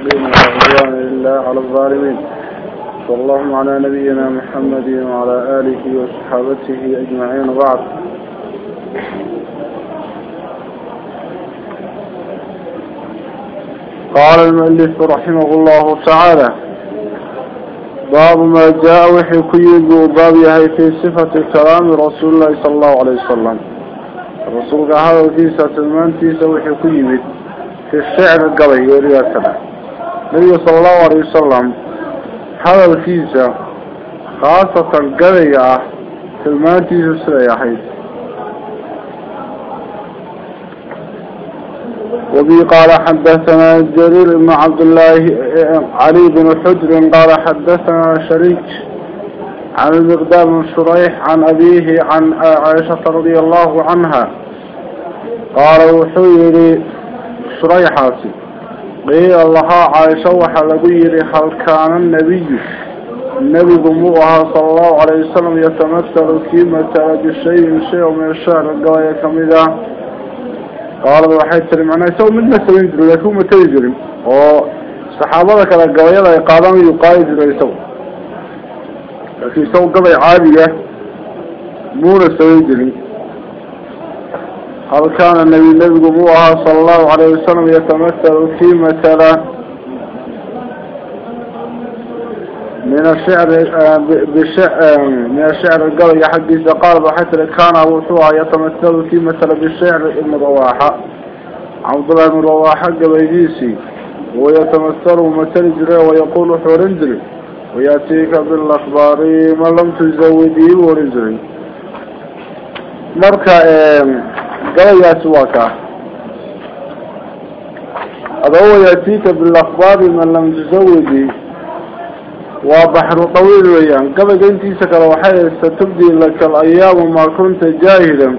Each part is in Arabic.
المستقيم ولا عدوان إلا على الظالمين. صلى الله على نبينا محمد وعلى آله وصحابته أجمعين. وبعد. قال المؤلف رحمه الله تعالى باب ما جاء وحي كيد وباب يهي في صفة كلام رسول الله صلى الله عليه وسلم. الرسول هذا كيسة المانتيسة وحي كيد في الشعر القضي وريا كذا النبي صلى الله عليه وسلم هذا الكيسة خاصة القضي في المانتيسة سريحيد وبي قال حدثنا جرير بن عبد الله علي بن حجر قال حدثنا شريك عن المقدام بن شريح عن أبيه عن عائشة رضي الله عنها. قال وحيري شريحاتي. قيل الله عائشة وحلقيري هل كان النبي النبي ضموها صلى الله عليه وسلم يتمثل كيمة بشيء شيء من الشعر القوايا كمذا قال waxay tiri macnaa isagu midna samayn jiray laakiin uma tegi jirin oo saxaabada kale gabayada ay qaadaan ayuu qaadi jiray isagu laakiin isagu gabay caadiga muuna samayn jirin kaana nabi nebigu muu ahaa sala allahu calayhi wasalam yatamasalu kii matala من الشعر بشعر من الشعر القوي حقي قال بحثر كان وحوها يتمثل في مثل بالشعر ابن رواحة. عبد الله بن رواحة قبيديسي ويتمثل مثل جري ويقول حورنجري ويأتيك بالأخبار ما لم تزودي ورنجري مركا قوي سواكا هو يأتيك بالأخبار ما لم تزودي وبحر طويل ويان. قبل انتي سكر وحي ستبدي لك الأيام ما كنت جاهلا.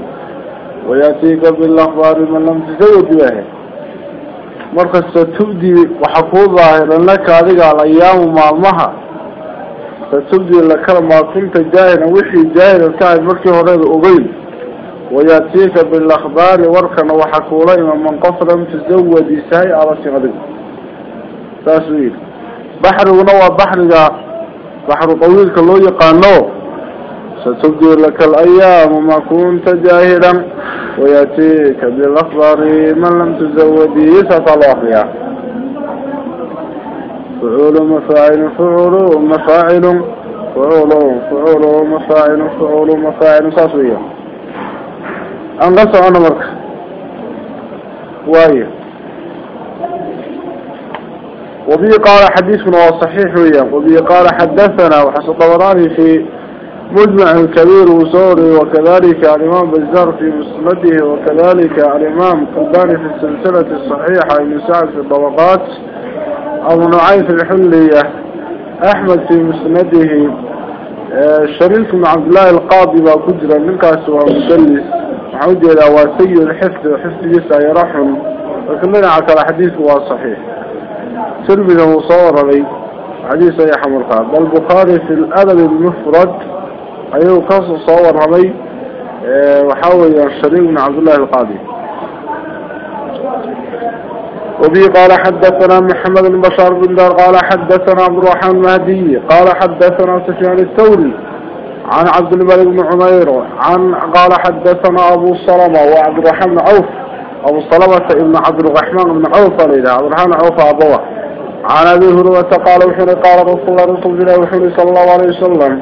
ويأتيك بالأخبار من لم تزود به مركز ستبدي وحفوظ ظاهرا لك هذه الأيام مع المها ستبدي لك ما كنت جاهلا. وحي جاهلا كان مركي هريد أغيل ويأتيك بالأخبار وركا وحكولا من قصر تزود ساي على سغدك تاسويل بحرنا وبحرنا بحر طويل كلو يقانو. ستبدي لك الأيام ما كنت جاهلا. ويأتيك بالأخبار من لم تزودي ستلوحيا فعول مفاعل فعول مفاعل. فعول فعول مفاعل فعول مفاعل. صاصية أنقص أنا مرك وايه وبي قال حديثنا صحيح ويا وبي قال حدثنا وحسن طوراني في مجمع الكبير وصوري وكذلك الإمام بزار في مسنده وكذلك الإمام قلباني في السلسلة الصحيحة سعد في الطبقات أبو نعيم في الحلية أحمد في مسنده. شريف بن عبد الله القاضي وكجرا من كاسوا مدلس محمود إلى واسي الحفظ وحفظ جسا يرحم. وكلنا على حديث صحيح. ترمذي مصور لي. حديث يا حمر بل البخاري في الأدب المفرد أيه قصص صور علي أه وحاول الشريك من عبد الله القاضي وبي قال حدثنا محمد بن بشار بن دار قال حدثنا عبد الرحمن المهدي قال حدثنا سفيان الثوري عن عبد الملك بن عمير عن قال حدثنا أبو سلمة وعبد الرحمن عوف. أبو سلمة ابن عبد الرحمن بن عوف إلى عبد الرحمن عوف أبوه. عن أبي هريرة قال وحنا قال رسول الله رسول الله وحنا صلى الله عليه وسلم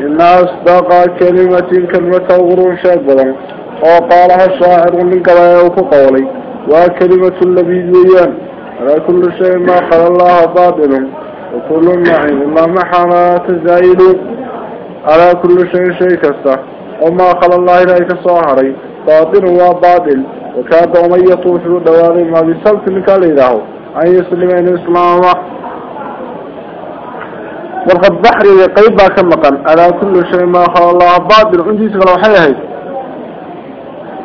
إن أصدق كلمة كلمة غرور شابرا وقالها الشاعر من قضايا قولي وكلمة النبي ويان على كل شيء ما قال الله باطل وكل نعيم ما محنا تزايد على كل شيء شيء كسته. وما قال الله إليك صاهري باطل وباطل وكاد ومن يطوف دواري ما بسلط قال إله أن يسلمين الإسلام وقد بحري قيبا كمقا على كل شيء ما خلى الله باطل. عندي سقل وحيهي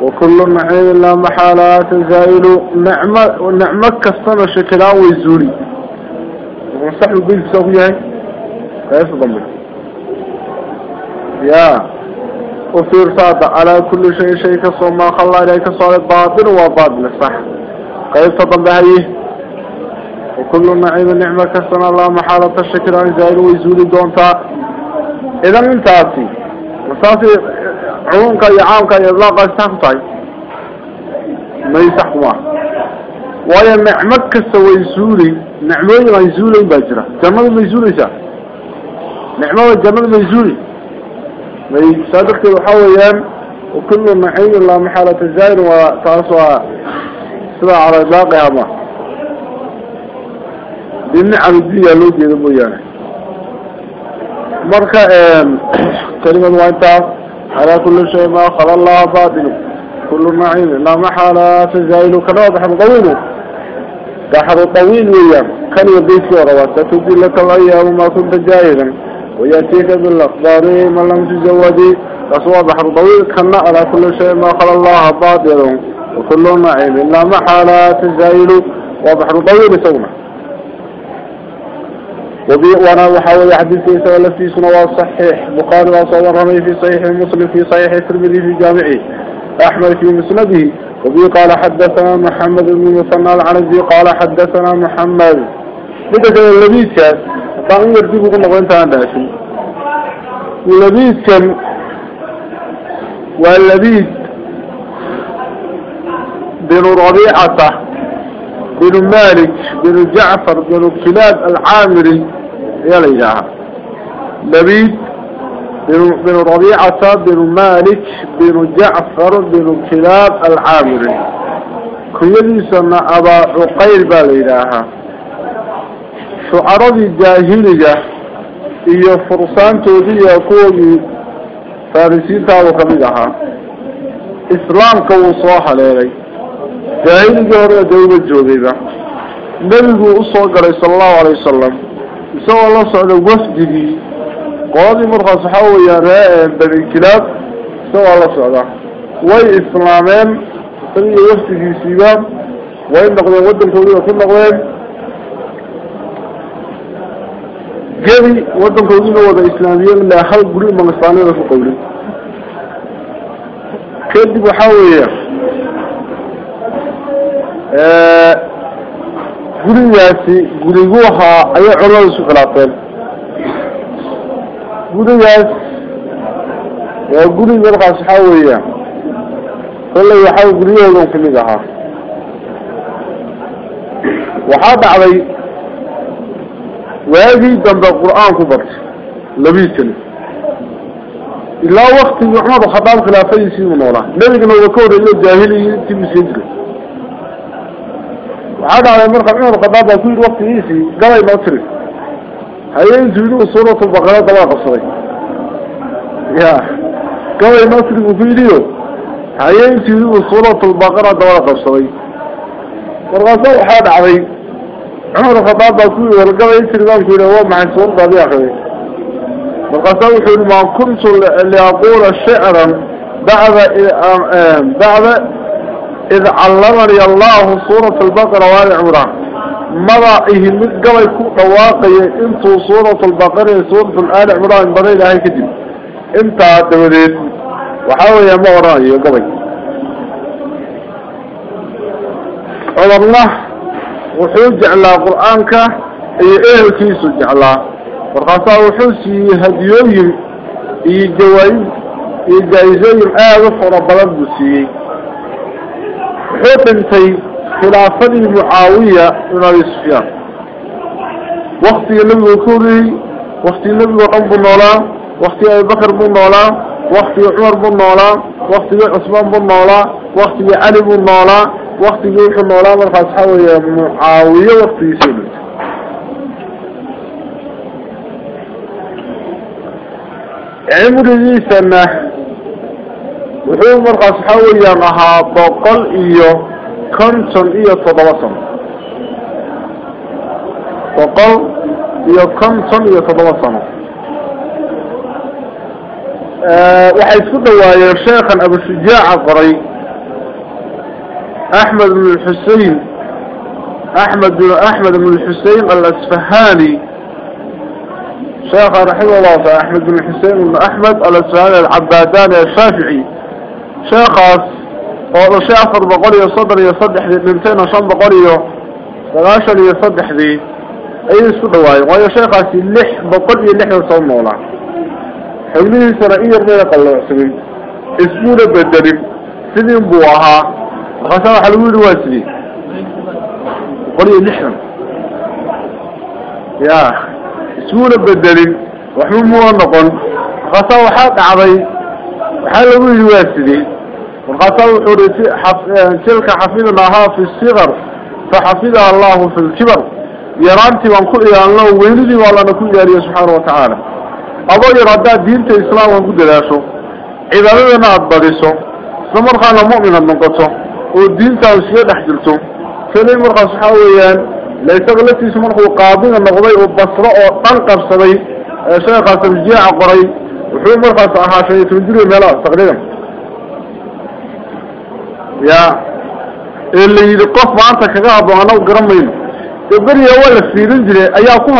وكل نعيم لا محالات زائل. نعمة ونعمة كستنا شكلا ويزولي ونصح بيل سوية. كيف ضمن؟ يا. وفي رصاد على كل شيء شيء كصوم ما خلى إليك صالح باطل وباطل صح كيف ضمن هيه وكل نعيم نعمة كسنا الله محالة الشكر عن زائل ويزولي دونتا إذا انت أتي وصافي عمومك يعامك يطلاق استخطي ما يسحوا ويا نعمة كسا ويزولي نعمة ويزولي باجرة جمال ويزولي سا نعمة جمال ويزولي. يصادق وحويا وكل نعيم الله محالة الزائر وتعصوا سبع على إطلاقها ما بالنعم الدنيا لو جيدا مويانا مركا كلمة وانتا على كل شيء ما خلى الله باطل. كل معين لا محالة تزايل كنا بحر طويل بحر طويل ويام كان يبيت وروا ستجي لك الأيام ما كنت جاهلا. ويأتيك بالأخبار من لم تزودي. رسول بحر طويل كنا على كل شيء ما خلى الله باطل وكل معين لا محالة تزايل. وبحر طويل سونا. وأنا وحاول حديث كيسا والتي سنوى صحيح. بخاري وصور رمي في صحيح مسلم في صحيح الترمذي في جامعه. أحمد في مسنده. وبي قال حدثنا محمد بن مثنى العنزي قال حدثنا محمد. بدأ كان طبعا يرتبه قلنا وانت عندها اللبيس كان واللبيس بن ربيعة بن مالك بن جعفر. بن كلاب العامري يا ليلها لبيد بن ربيعة بن مالك بن جعفر. بن كلاب العامري كيدي سنة أبا عقيل بالإلهة شعرذي جاهلية هي فرسان تودي يقول فارسين تعالوا خبيدها إسلام كو صاحة ليلي جاهل جورة دولة جوديبة. نبيه أصوك عليه صلى الله عليه وسلم. يسوى الله صلى الله قاضي مرخى صحاوه يا رائع بني الكلاب يسوى الله صلى وي إسلامين. صلى الله عليه وسلم وإن نقضي ودن كوريه وكل نقضيه gebi waddankoodiina wada islaamiyeen ilaa hal guri manistaanida ku qawlin kadib waxaa weeya gurigaasi guriguu ahaa ayay culamada isu khilaafeen gurigaas waa guri markaas waxaa weeya kollay waxaa guryahoodan kamid ahaa waxaa dhacday waagii dambe qur-aan ku bartay labii sano ilaa waktigii cumar khadaab khilaafadiisiibuu noolaa nebigana waa ka horreeyo jaahiliyi tiibuu siin jiray waxaa dhacday marka cumar khadaab baa ku yidhi waktigiisii gabay noo tiri hayeentu inuu suuratulbaqara dabaa qabsaday ya gabay noo tiri buu ku yidhiyo hayeentu inuu suuratulbaqara dabada qabsaday markaasa عمر الخطاب بسوي ورقبه يسير ذلك هو مع السلطة سؤال ضبيع خبير وقصوح لما كنت اللي أقول شعرا بعد بعد إذ علمني الله صورة البقرة والعمراء مضى إهل قبل كل واقعي إنتو صورة البقرة صورة الآل عمراء انبغي لها كدب انت عدوديت وحاول يا مغرائي يا قبل. الله وحوج على قرآنك اي إيه كيسو جعلا ورقصا وحوسي هديوهم اي جوائب اي جايزين آغف وربلد بسيي حوتنتي خلافة معاوية من أبي سفيان وقت النبي كوري وقت النبي وقم بالنولا وقت أبي بكر بالنولا وقت عمر بالنولا وقت عثمان بالنولا وقت علي بالنولا وقت جيش النولا من خاصحاوية معاوية وقت يسيبت عمر ذي سنة weeyaan ahaa boqol iyo konton iyo toddoba sano boqol iyo konton iyo toddoba sano waxay isku dhawaayeen sheekhan abushujaaca qoray أحمد بن الحسين أحمد بن أحمد بن الحسين الأصفهاني شيخ رحمه الله أحمد بن الحسين بن أحمد الأصفهاني العبادان الشافعي. شيخ وهذا شيخ أفر بقولي صدر يصدح ذي نمتين عشان بقولي ثلاثة يصدح ذي أي سدواي وهي شيخ أسي اللح بقولي اللح يصدر مولا حبني سرائي الرئيق الله عسلي اسمونا بدريم سنين بوها. Bedelin sidii buu ahaa markaasa waxaa lagu yidhi waa sidii. Boqol iyo lixdan ya ismuna bedelin waxba muna noqon. Markaasaa waxaa dhacday waxaa lagu yidhi waa sidii. Markaasaa wuxuu hi tilka xafidnaahaa fi sikar faxafidaha allahu fi lkibar yaraantii baan ku ilaalino weynidii baa lana ku ilaaliya subxaana watacaala adoo yar haddaad diinta islaamka ku dadaasho cibaadadana aada badiso isla markaana mu'min aad noqoto oo diintaada iskaga dhex jirto keli markaas waxaa weeyaan la isaga laftiisa markuu qaadiga noqday oo basro oo dhan qabsaday sheekaas aljiaca qoray wuxuu markaas ahaa shan iyo toban jir meelahaas taqriiban ya ee la yidhi qof maanta kaga habboon anagu garan mayno dee beriga waa la fiirin jiray ayaa ku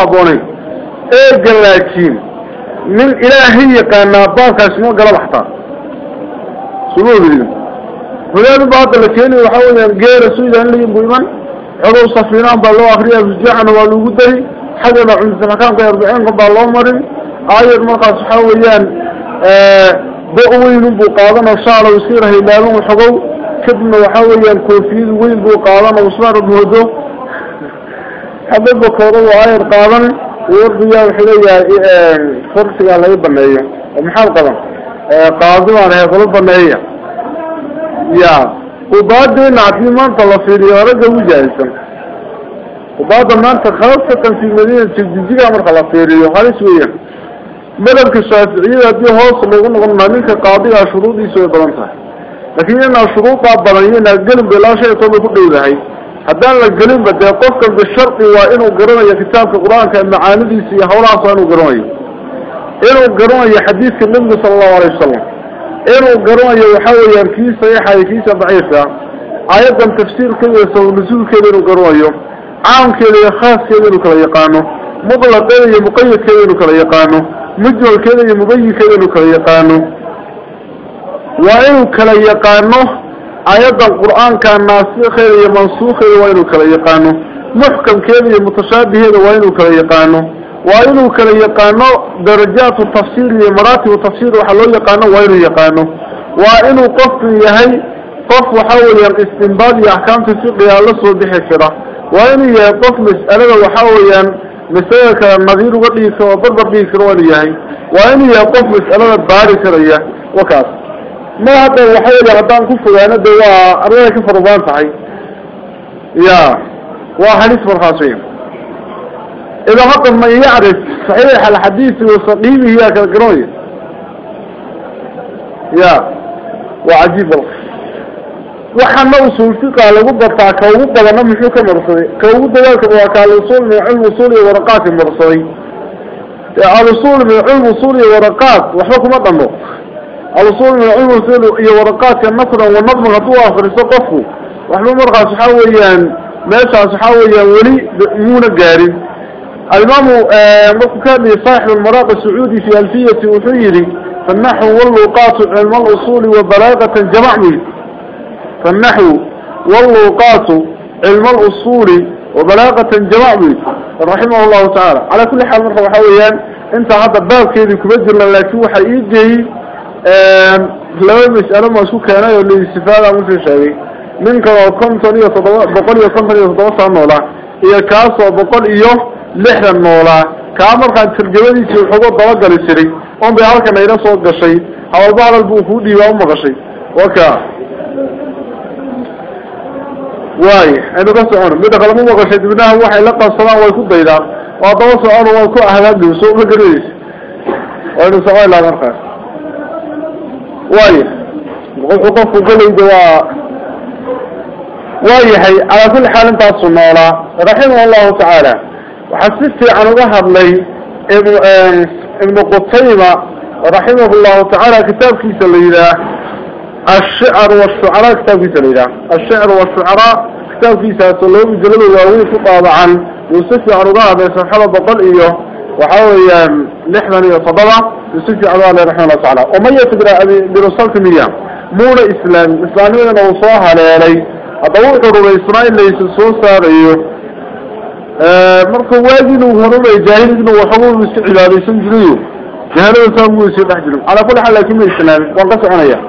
habboonay iman xogow safiinaan baa loo akriya absujacana waa lagu dari xaggana cumdulxakaamka arbiciinka baa loo marin aayad markaas waxaa weeyaan bo- weynun buu qaadanoo shaalo iska yar haylaaban xogow kadibna waxaa weeyaan koofiyad weyn buu qaadanoo usmaan moodo hadda bakooda waa aayad qaadan wardiyaa wuxuu leeyahay farsigaa laga baneeyo oo maxaad qaban qaadi baan ahay kula baneeya ragga ugu jaahilsan ubaada maanta khaasatan fi madiina jijiga marka la fiiriyo halis weeyaan madhabka shaaficiyada haddii hoos lagu noqon ninka qaadigaa shuruudiisu way badan tahay laakiin inaa shuruudaa badan iyo inaa gelinba ilaa shay toba ku dhowdahay haddaan la gelinba dee qofkan bishardi waa inuu garanayo kitaabka qur-aanka macaanidiisa iyo hawlahaas waa inuu garanayo inuu garanayo xadiidka nebiga sala allahu alayh iyo sababnasuulkeeda inuu garanayo caamkeeda iyo khaaskeeda inuu kala yaqaano mutlaqeeda iyo muqayadkeeda inuu kala yaqaano mujmalkeeda iyo mubayinkeeda inuu kala yaqaano waa inuu kala yaqaano aayadan qur-aanka naasikeeda iyo mansuukeeda waa inuu kala yaqaano muxkamkeeda iyo mutashaabiheeda waa inuu kala yaqaano وإنه كان يقانو درجات التفسير لمراتب التفسير وحلو يقانو وإنه يقانو وإنه قفت يهي قف وحاول الاستنباد يحكام تفسير على الصور بحسرة وإنه يقف مسألة وحاول مسألة النظير وقليس وضرب بيس وليهي وإنه يقف مسألة بارس ريه وكاس ما هذا وحاول يغدان كفر يعني دواء أريد كفر وبان صحيح يا وحاليس فرخاصين إذا هذا من يعرف صحيح الحديث والصديم هي كالقرية يا وعجيب. الله وحنا وصول في على وبا تاع كوبا لما مشو كان رسولي كوبا ذاك هو قال وصول من علم وصول ورقات مرسوي. قال وصول من علم وصول ورقات. وحكم ضمه على وصول من علم وصول ورقات مثلا ونظم هو آخر سقفه وحلو مرقس ما ماشي حويا ولي بيمونه قارين ka hadlayay saaxib almaraaq sacuudi fi alfiyati wuxuu yihi فالنحو واللوقات علم الأصول وبلاغة جمع منه فالنحو واللوقات علم الأصول وبلاغة جمع منه رحمه الله تعالى. على كل حال مرحبا حويان انت هذا باب كيدي كبجر لكن وحا ايجي لو مسألة ما سو كان يولي استفادة مثل شيء. منك وكمتن بقول يكمتن يتضوص النولا هي كاس وبقول إيوه لحدا النولا كامر كان ترجمانيسي وحقوق طبقة للسري on bay halkan ayla soo gashay hawalba hadal buu kuu dhiibaa u maqashay waka waay aynu ka socono mida kale ma maqashay dibnaha waxay la qabsadaan way ku daydaan waa daba socono way ku ahdaabdi soo ma socon laha markaas waay wuxuu qofku galayda waa waa yahay calaa kulli xaal intaasu noolaa raximah allahu waxaa si fiican uga hadlay ابن قتيبة رحمه الله تعالى كتاب كيس الليلة الشعر والشعراء كتاب كيس الليلة الشعر والشعراء كتاب كيس الليلة جلد الواوين طبعا يوسف عرضاء بسرحة بطل إياه وحاولي لحظة يصدبه يوسف عرضاء رحمه الله تعالى ومن يتبرع برسالة مياه مولى إسلام إسلاميا وصاها haddaba wuxuu rumaysnaa in laysa soo saarayo مرك واجن وهرب جاهز وحول مستعجل يسون جريو جاهز وسام مستعجل على كل حال لكن الإسلام وانقص أنا يا.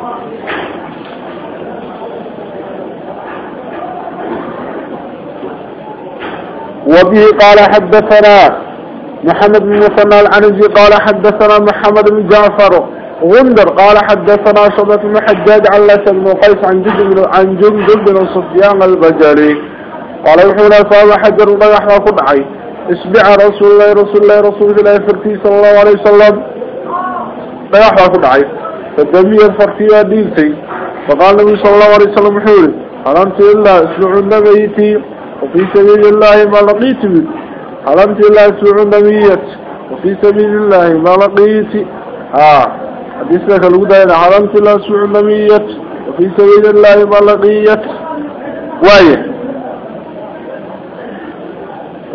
وبه قال حدثنا محمد بن مسلم العنزي قال حدثنا محمد بن جعفر غندر قال حدثنا شبة المحجاج على سلم وقيس عن جد بن عن جد البجري قال وحونا صاب حجر ضيح وقدعي اسبع رسول الله رسول الله رسول الله فرتي صلى الله عليه وسلم. ضيح وقدعي فالدمية فرتي ودينتي. فقال النبي صلى الله عليه وسلم حولي حرمت إلا اسمعوا النبيتي وفي سبيل الله ما لقيت منه. حرمت إلا اسمعوا النبيت وفي سبيل الله ما لقيت. آه حديث لك الهدى حرمت إلا اسمعوا النبيت وفي سبيل الله ما لقيت. وايه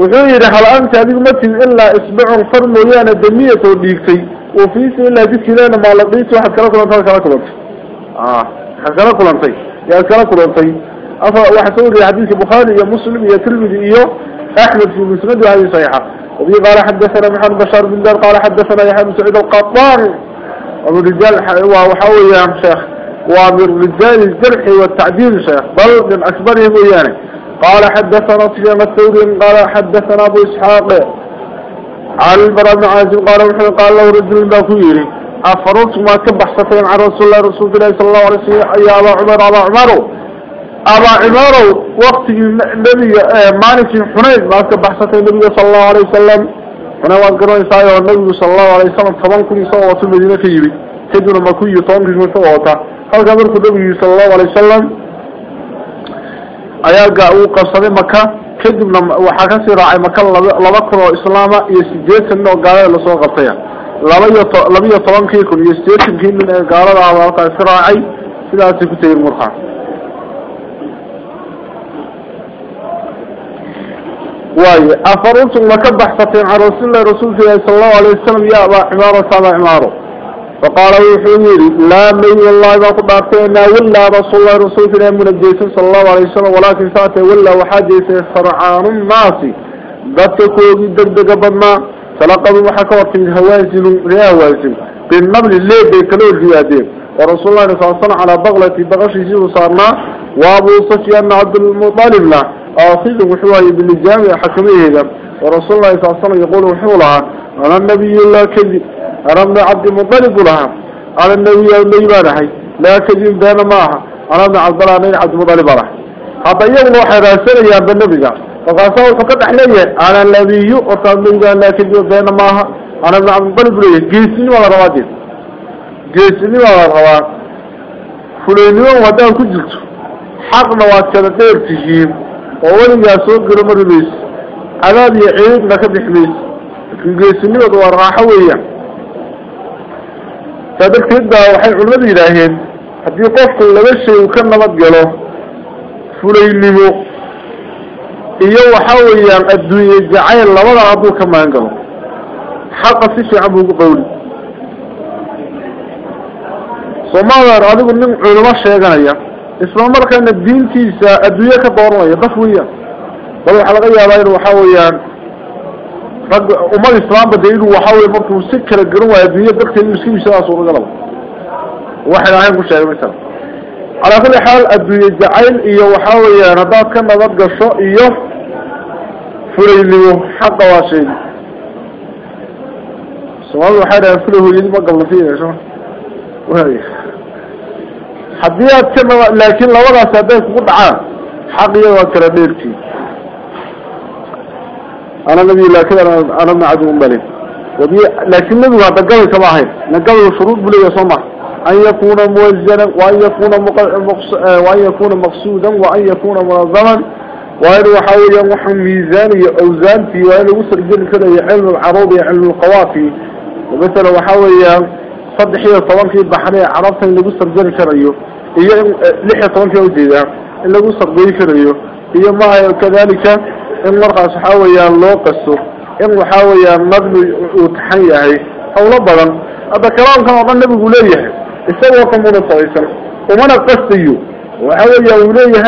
وحيو يري حال أنت هذه المتن إلا إسبع الفرمو يانا دمية وديكتي وفيس إلا ديكتي لانا مع لقيت واحد كلاكو لانتا كلاكو لانتا آه كلاكو لانتا يا كلاكو لانتا أفا واحد سوى لي حديث البخاري يا مسلم يا تلمذي إيوه أحمد في المسند هذه صحيحه وفي قال حدثنا محمد بشار بن دار قال حدثنا يا بن سعيد القطار أبو رجال وحاول يا شيخ وامر رجال الجرح والتعديل شيخ بل من أكبرهم وياني قال حدثنا سفيان الثوري قال حدثنا أبو إسحاق عن البراء بن عازم قال محمد قال له رجل باكويري افرط ما كبحثتين عن رسول الله رسول الله صلى الله عليه وسلم يا أبا عمر أبا عمر أبا عمر وقت النبي مالك حنين ما كبحثتين النبي صلى الله عليه وسلم. أنا واذكر إساءة والنبي صلى الله عليه وسلم طبعا كل صوت المدينة كيبي كدنا ما كوي طنق من صوتا هل كان النبي صلى الله عليه وسلم؟ Ayaa uu qabsaday maka kadibna waxaa ka sii raacay maka laba kun oo islaama iyo sideetan nin oo gaalada la soo qabtaya laba iyo to laba iyo tobankii kun iyo sideetankii nin ee gaalada ah halkaa iska raacay. Sidaasay ku tegin markaa waayo afaruntum ma ka baxsateen can rasuulillahi rasuulka ilaahi sala allahu alayh wasalam ya abaa cimaarata abaa cimaaro فقال وحيري لا من الله ما أعطينا ولا رسول الله رسول الله من الجيش صلى الله عليه وسلم ولكن فاته ولا وحاجة فرعان الناس. ذاتكو دقدق بنا فلقد محكوة هوازن رياوازن بالنبل الليل بيكلو الزيادين ورسول الله صلى الله عليه وسلم على بغلة بغش يجيب صارنا وابو سفيان عبد المطالب له آخذ وحواه بالجامع حكمه ورسول الله صلى الله عليه وسلم يقول وحولها أنا النبي الله كذب. ابن عبد المطلب لها أنا النبي النبي حي لا كذب بين معها ابن عبد الله عبد المطلب لها حتى يوم واحد رسل يا ابن النبي فقال فقد أحلي أنا النبي وقال النبي لا كذب بين معها أنا ابن عبد المطلب لي جيسني ولا رواتب. جيسني ولا رواتب. فلاني ودان كجلت حقنا واتكنا دير تجيب. وولي ياسوق قرمر بيس عذاب يعيد لك بحميس. جيسني ودوار راحة فذلك waxay culimadu yidhaaheen haddii qofku laba shay uu ka nabad galo fulaynimo iyo waxa weeyaan adduunye jacayl labada hadduu ka magan galo xaqa si fiican buu ugu qawli soomaalian adigu nin culimo sheeganaya isla markaana diintiisa adduunye ka dooranaya daf weeyaan bal waxaa laga yaabaa in waxa weeyaan rag garan waayo addunya dadka inuu iska mishadaa suuragalaba waxay ahayn ku sheegay masala calaa kulli xaal adduunye jacayl iyo waxa weeyaan haddaad ka nabad gasho iyo fulaynimo xaqa waa sheegi soomaalida waxay dhahaan fula hooyadi ma gabla fiinayso way haddii aad ka naba laakiin labadaas hadday kugu dhacaan xaq iyo waa kala dheertii أنا نبي الله كذا أنا ابن عدو مبالي وبي لكن نبي هذا قبل كما هي نقبل شروط بلي يصمح أن يكون موزنا وأن يكون مقص... وأن يكون مقصودا وأن يكون منظما وأن يحاول يمحن ميزان أوزان في وأن يوصل جل كذا يعلم العروض يعلم القوافي. ومثلا وحاول صدح هي طبعا في البحرية عرفت اللي يوصل جل كريو هي لحية طبعا في اللي يوصل بي كريو هي ما كذلك؟ إن مرقس حاويا لوقس إن يا مبني وتحيه أو لبلا هذا كلام كما قال النبي يقول لي وليه استوىكم من الصعيد ومن القصي وحاويا وليه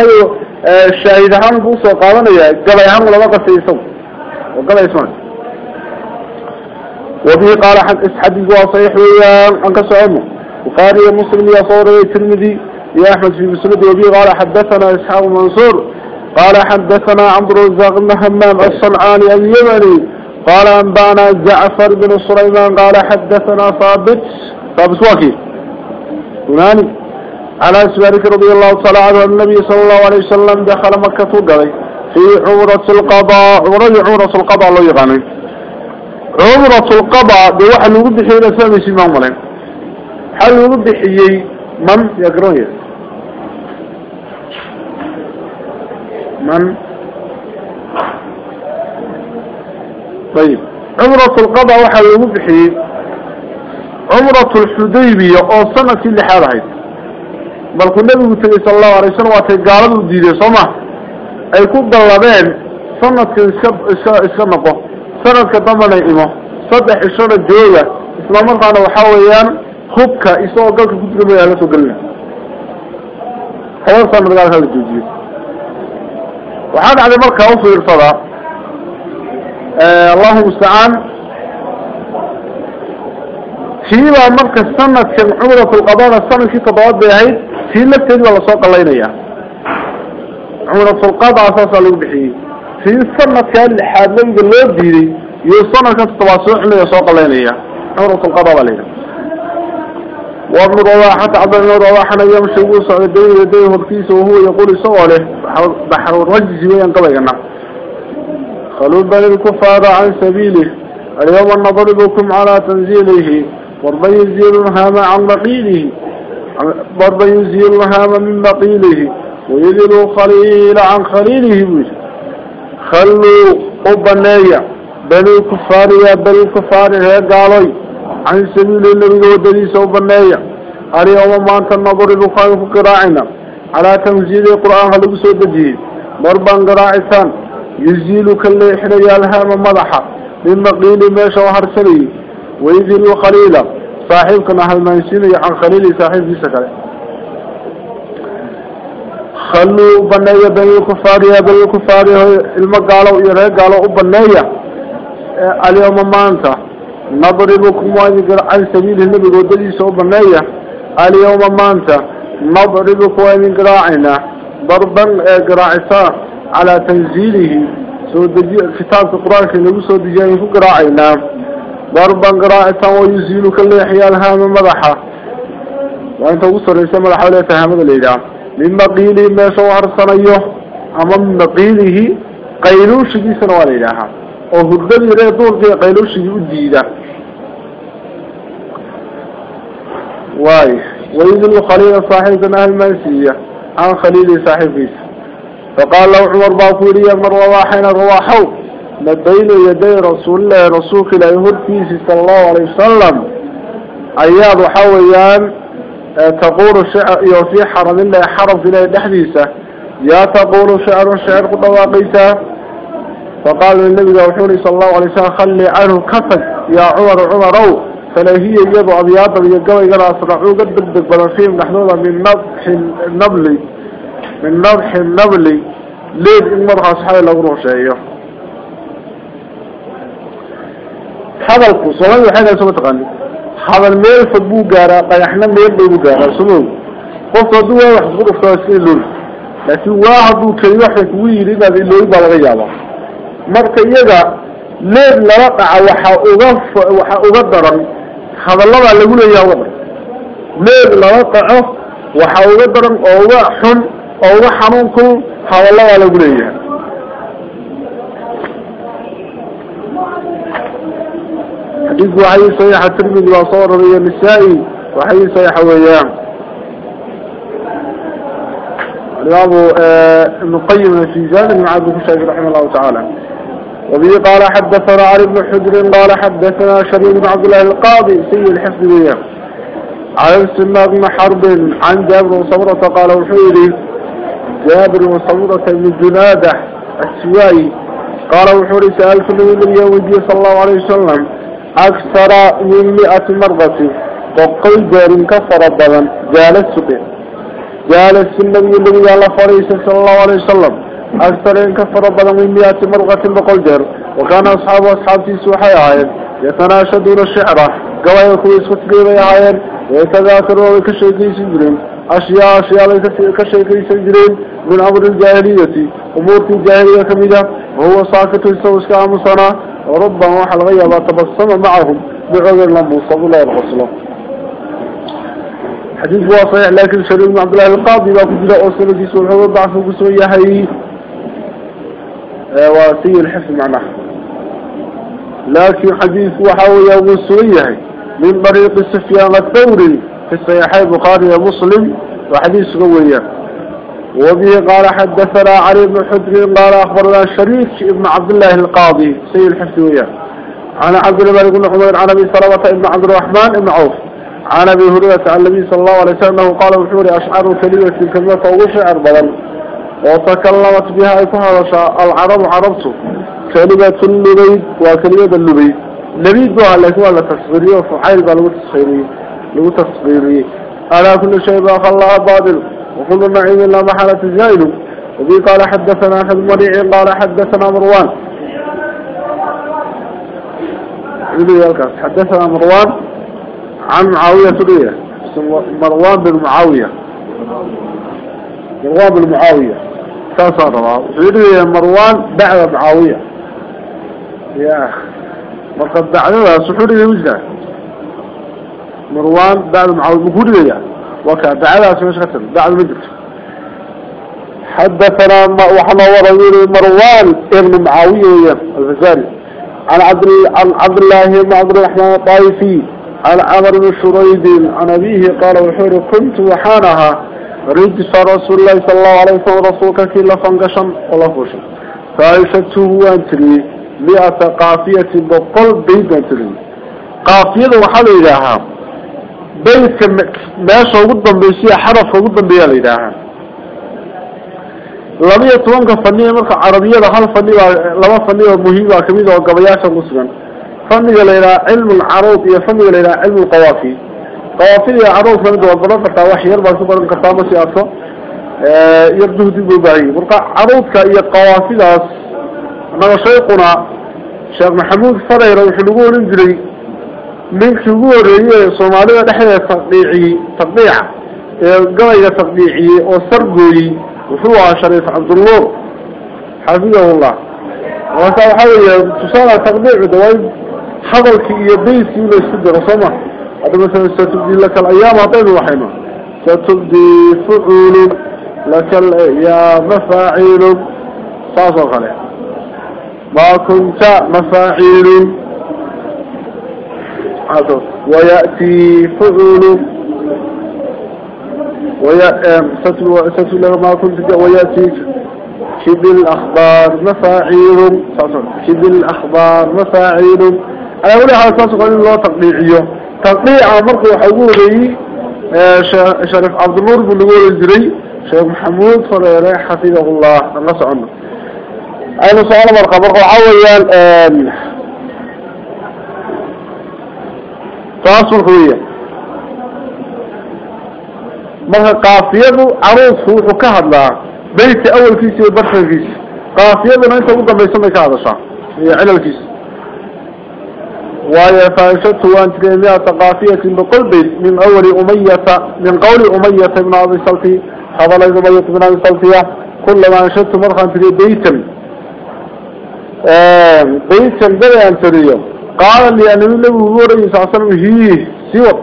آه، شاهد عن قوس وقالنا يا قال يا عمرو لقى سيسو وقال يسمع وبه قال أحد إسحاق وصيح ويا أنك سعمه وقال يا مسلم يا صور الترمذي يا أحمد في مسلم وبه قال حدثنا إسحاق منصور. قال حدثنا عمرو الرزاق بن همام الصنعاني اليمني. قال أنبأنا جعفر بن سليمان. قال حدثنا ثابت. ثابت واكي هناني على سبارك رضي الله تعالى عنه النبي صلى الله عليه وسلم دخل مكة وقضي في عمرة القضاء. عمرة عمرة القضاء الله يغني عمرة القضاء بواحد يقول حين سامي سيمان ملين يقول حيي من يقرون من؟ طيب. عمرة القضاء يقول حيي عمرة الحديبية أو سنة اللي حالها بل كنا نقول صلى الله عليه وسلم وتقالوا الدين صمع. أي كل ضربين سنة السنة سنة كضمنا إيمه صدح الشرة الجوية إسلام مرقانا وحاويان خبك إسوء قلت كتر من أهلته قلنا. حوار سنة قال هذا الجوجي وحاد على مركة آه الله المستعان. فيما مركة سنة كان عمرة القضاء السنة في قضاءات بيهيد في لفتين ولا سوق اللينا إياه عمرة القضاء أساسا للبحي في السنة كان لحاد من قلوب ديري يوصلنا كانت التواصل اللي يسوق اللينا إياه عمرة القضاء علينا وابن رواحة عبد الله رواحة يمشي وصع يديه يديه الكيس وهو يقول سواله بحر الرجز وينقضينا خلوا بني الكفار عن سبيله. اليوم نضربكم على تنزيله. ضربا يزيل الهام عن بقيله. ضربا يزيل الهام من بقيله. ويذل الخليل عن خليله. خلوا قبنية بني الكفار يا بني الكفار هي قالوا. عن سبيل النبي ودليس وبنية اليوم ما أنت نضرب خائف قراعنا على تنزيل القرآن هل بسود الجيل ضربا قراعتان. يزيل كل إحنا الهام مضحة من مقيل ماشا وحرسلي ويذل خليلا صاحبكنا هل منسيني عن خليلي صاحب في سكري خلوا بنية بني الكفار يا بني الكفار المقالوا يرى قالوا بنية اليوم ما أنت. نضربكم عن سبيل النبي ودلي سو بنية اليوم ما أنت نضربكم وين قراعنا ضربا قراعسا على تنزيله. كتاب القرآن كان سو دجاني قراعنا ضربا قراعسا ويزيل كل يحيى الهام مدحة وأنت وصل رئيسا مدحة ولا تهامد الإله من مقيله ما سوهر صنيه أما من مقيله قيلوش دي سنوى وهدد إليه دور في قيلوش دي أديده واي ويذل خليل صاحب أهل المنسية عن خليل صاحب فقال له عمر باكوريا من رواحين رواحو لدين يدي رسول الله رسولك لا يهد فيه صلى الله عليه وسلم أياد وحويان تقول الشعر يوفي حرم الله حرم في الله يا تقول شعر الشعر قد واقيسة فقال النبي وحوري صلى الله عليه وسلم خلي عنه كفك يا عمر عمر فلا هي يد أبياض يقوي قال أسرعوا قد بدك بلفيم نحنونا من نضح النبلي. من نضح النبلي. ليه المرأة أصحابي لغروح شيء؟ هذا القصوان وحاجة سوى تغني هذا الميل فبو قارا قيحنا ميل بو قارا سمو قلت دوا كواسين لول لكن واحد كي واحد ويري هذا اللي يبقى لغيابا مركا يجا ليه لوقع وحا أغف وحا أغدرا هذا الله اللي يقول يا وضع ليه لوقع وحا أغدرا أو حن أو حنونكم هذا الله اللي يقول يا حديث وحي صحيح الترمذي وصور ربي النسائي وحي صحيح وياه الإمام ابن القيم في جانب مع ابن الشافعي رحمه الله تعالى وبه قال حدثنا علي بن حجر قال حدثنا شريف بن عبد الله القاضي سيد الحفظ وياه عن السنة بن حرب عن جابر بن صبرة قال وحيري جابر بن صبرة بن جنادة السوائي قال وحوري سألت النبي اليوم صلى الله عليه وسلم أكثر من مئة مرة وقل دار كفر بضا جالست جالس النبي النبي على فريسة صلى الله عليه وسلم. أكثر إن كفر بدن من مئة مرغة بقل جر. وكان أصحاب أصحاب سوحي عين. يتناشدون الشعر. قوي كويس فتقير عين. ويتذاكرون كشيء سجرين أشياء أشياء كشيء سجرين من أمر الجاهلية. أمور الجاهلية كمدة. وهو ساكت يسوس كامسنا وربما وحل غيبا تبصم معهم بغير لما صلى الله وسلم حديث صحيح لكن شريف عبد الله القاضي لا كجلا أصل في سورة وضعف وقسوية هي وسي الحفظ معناه لكن حديث وحاوية وقسوية من طريق سفيان الثوري في الصحيحين البخاري ومسلم وحديث قوية. وبه قال حدثنا علي بن حجر قال أخبرنا الشريف ابن عبد الله القاضي سي الحفظوية عن عبد الملك بن عمير عن أبي سلمة ابن عبد الرحمن بن عوف. عن أبي هريرة عن النبي صلى الله عليه وسلم قال وحوري أشعار كلمة كلمة وشعر بدل وتكلمت بها أيكها العرب عربته كلمة اللبيد وكلمة اللبيد لبيد بها لكن ولا تصغيرية وفحيل بها لو تصغيرية لو تصغيرية على كل شيء باق الله باطل. وكل نعيم لا محالة زائد وبي قال حدثنا أحد مريع قال حدثنا مروان. حدثنا مروان عن معاوية سورية مروان بن معاوية. مروان بن معاوية. تصار سورية مروان بعد معاوية يا مرقد بعدها سحورية وجدة. مروان بعد معاوية مكورية وكا بعدها سمش قتل بعد مجد. حدثنا وحنا ورجل مروان ابن معاوية الفزاري عن عبد عن عبد الله بن عبد الرحمن الطائفي عن عمر بن شريد عن أبيه قال وحور كنت وحانها رجس رسول الله صلى الله عليه وسلم رسولك كي لفنقشا ولفوشا فعيشته أنتري مئة قافية بقل بيت أنتري. قافية وحال إلىها بيت ماشا قدام بيسيا حرف قدام بيا إلىها لبيا توانك فنية مركة عربية هل فنية لما فنية مهمة كميدة وقبياشا مسلم. فنية ليلة علم العروض هي فنية ليلة علم القوافي. قوافي هي عروض فنية وضرب كتا وحي يربع سبر كتا مسياسة يبدو دي ببعي مركة عروض هي قوافي داس أنا شيخنا شيخ محمود فريرا وحلقون انجري من كبور هي صومالية دحية تقديعي تقديعة قوية تقديعي وسرقوي وحوها شريف عبد الله حفظه الله وكان حاول تصارع تقديع دوائب حضرك يبيسي ولا يستدر صمع هذا مثلا ستبدي لك الأيام هطين وحيما ستبدي فعول لك الأيام مفاعيل. صاصر عليه ما كنت مفاعيل. ويأتي فعول. ستل ما كنت ويأتي كذ الأخبار مفاعيل كذ الأخبار مفاعيل. أنا أقول صاصق أن الله تقليعيه تطيع مرخي حضوري شريف عبد النور بن قول الجري شريف محمود فريرة حفيده الله. الله سعنا أنا سؤال مرخى مرخى عويا تواصل مرخوية مرخى قافية عروس وكهد لها بيت أول كيسي وبرخي كيسي قافية لأنه يتوقع بيسمي هي يعني الكيسي وهي فانشدت وأنت تكلمها ثقافية بقلب من أول أمية من قول أمية من عبد السلطي هذا ليس أمية من أبي السلطي كلما أشدت مرخا في بيتا بيت آه، بلا أن تريه. قال لي أن من لم يظهر إيسا سلم هي سيوك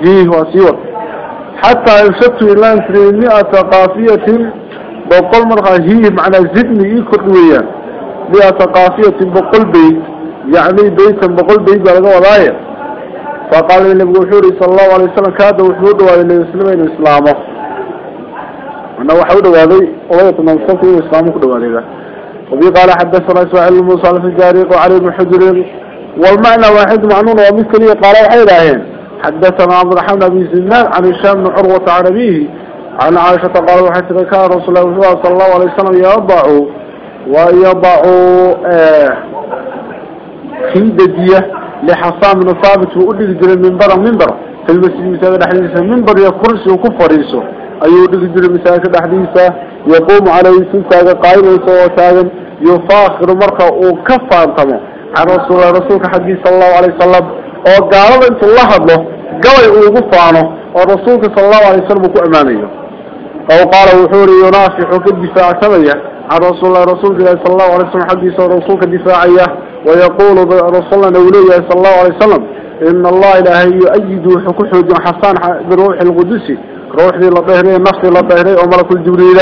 هي هو سيوك حتى أشدت إلا أن تكلمها ثقافية بقول مرخا هي معنى زدني إيكو دويا ثقافية بقلبي. يعني بيت بقول بيت بلغة وضايا فقال النبي حوري صلى الله عليه وسلم كاد وحود وإلى المسلمين إسلامه أنه وحود وهذا وغيرت من صلته وإسلامه كده وهذا وبي قال حدثنا إسماعيل الموصى في الجاريق وعلي بن حجر. والمعنى واحد معنون ومثل قال وحيداهين حدثنا عبد الرحمن بن سنان عن هشام بن عروة عن أبيه. عن عائشة قال وحسب كان رسول الله صلى الله عليه وسلم يضع ويضع خيدجية لحصان من ثابت وقل لي المنبر منبر في المسجد مثال حديث منبر يكرسي وكفريسه أيو دقجر مساجد حديثة يقوم عليه سلطة قائم وتاغن يفاخر مرقى وكفى أنتمه عن رسول الله رسولك حديث صلى الله عليه وسلم. وقال انت الله له. قوي وقفانه. ورسولك صلى الله عليه وسلم كو أمانيه أو قال وحوري ينافح كالدفاع سمية عن رسول الله رسول الله صلى الله عليه وسلم حديث ورسولك الدفاعية ويقول رسول الله نوليه صلى الله عليه وسلم إن الله إلهي يؤيد حكوحه حسان بروح القدس. روح ذي لطهري نفسي لطهري وملك الجبريل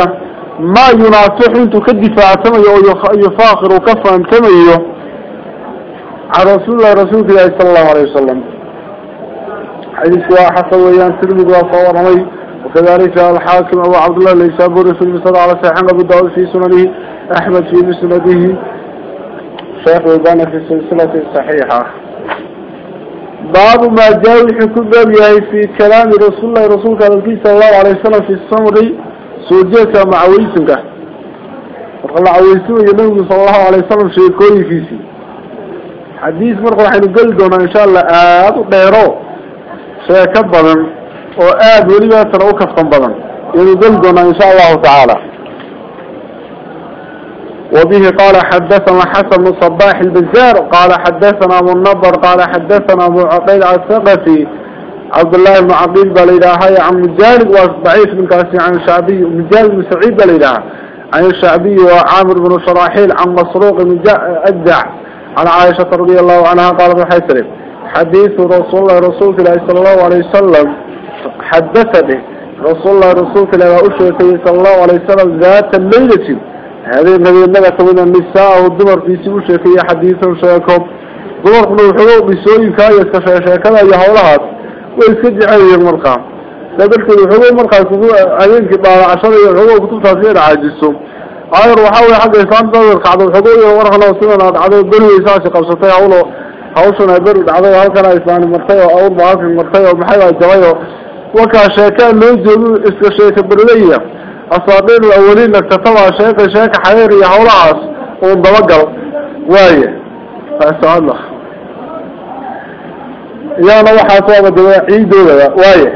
ما ينافح انت كالدفاع سمية ويفاخر وكفا سمية عن رسول الله رسول الله صلى الله عليه وسلم. حديث واحد ويان ترمذ وصور مي وكذلك الحاكم أبو عبد الله ليس أبو رسول صلى عليه وسلم أبو داود في سننه أحمد في مسنده. شيخ ويبان في السلسلة الصحيحة باب ما جاء يحكم بابيه في كلام رسول الله رسول الله صلى الله عليه وسلم في الصمر سوجيك مع ويسنك وقال عويسوه ينبي صلى الله عليه وسلم شيء كوي فيسي. حديث مرقى وحين قل دونا إن شاء الله آد ديرو. شيء كبضا وآد وليبا ترى كفتا بضا يقول دونا إن شاء الله تعالى وبه قال حدثنا حسن بن صباح البزار قال حدثنا أبو النضر قال حدثنا أبو عقيل الثقفي عبد الله بن عقيل بليلاها عن مجالد وضعيف بن كاسي عن الشعبي مجالد بن سعيد بليلاها عن الشعبي وعامر بن شراحيل عن مسروق بن أجدع عن عائشة رضي الله عنها قال حيثري حديث رسول الله رسول الله صلى الله عليه وسلم حدث به. رسول الله رسول الله أشهد صلى الله عليه وسلم ذات الليلة. هذه النبي النبي من النساء والدمر في سوء شيخية حديثا شاكم. دمر قلوا الحقوق بسوء كاية كشاكلا يهولهات ويسكد عليه المرقى لذلك الحقوق مرقى أيين كبار عشر الحقوق كتب تفسير عاجزهم ayar waxa way xagga islaamka qacdo xuquuqda warka loo sidan dhacdo bari isaasi qabsatay hawlo hawshan ay bari dhacday halkan ay islaan martay oo awr baahan وكان شيكان لنزل إسك شيك برلية أصابين الأولين اكتطلع شيك شيك حير يحول عاص ومضوقل واي. فأسأل الله. يا نوحة صوبة عيد ولا واي.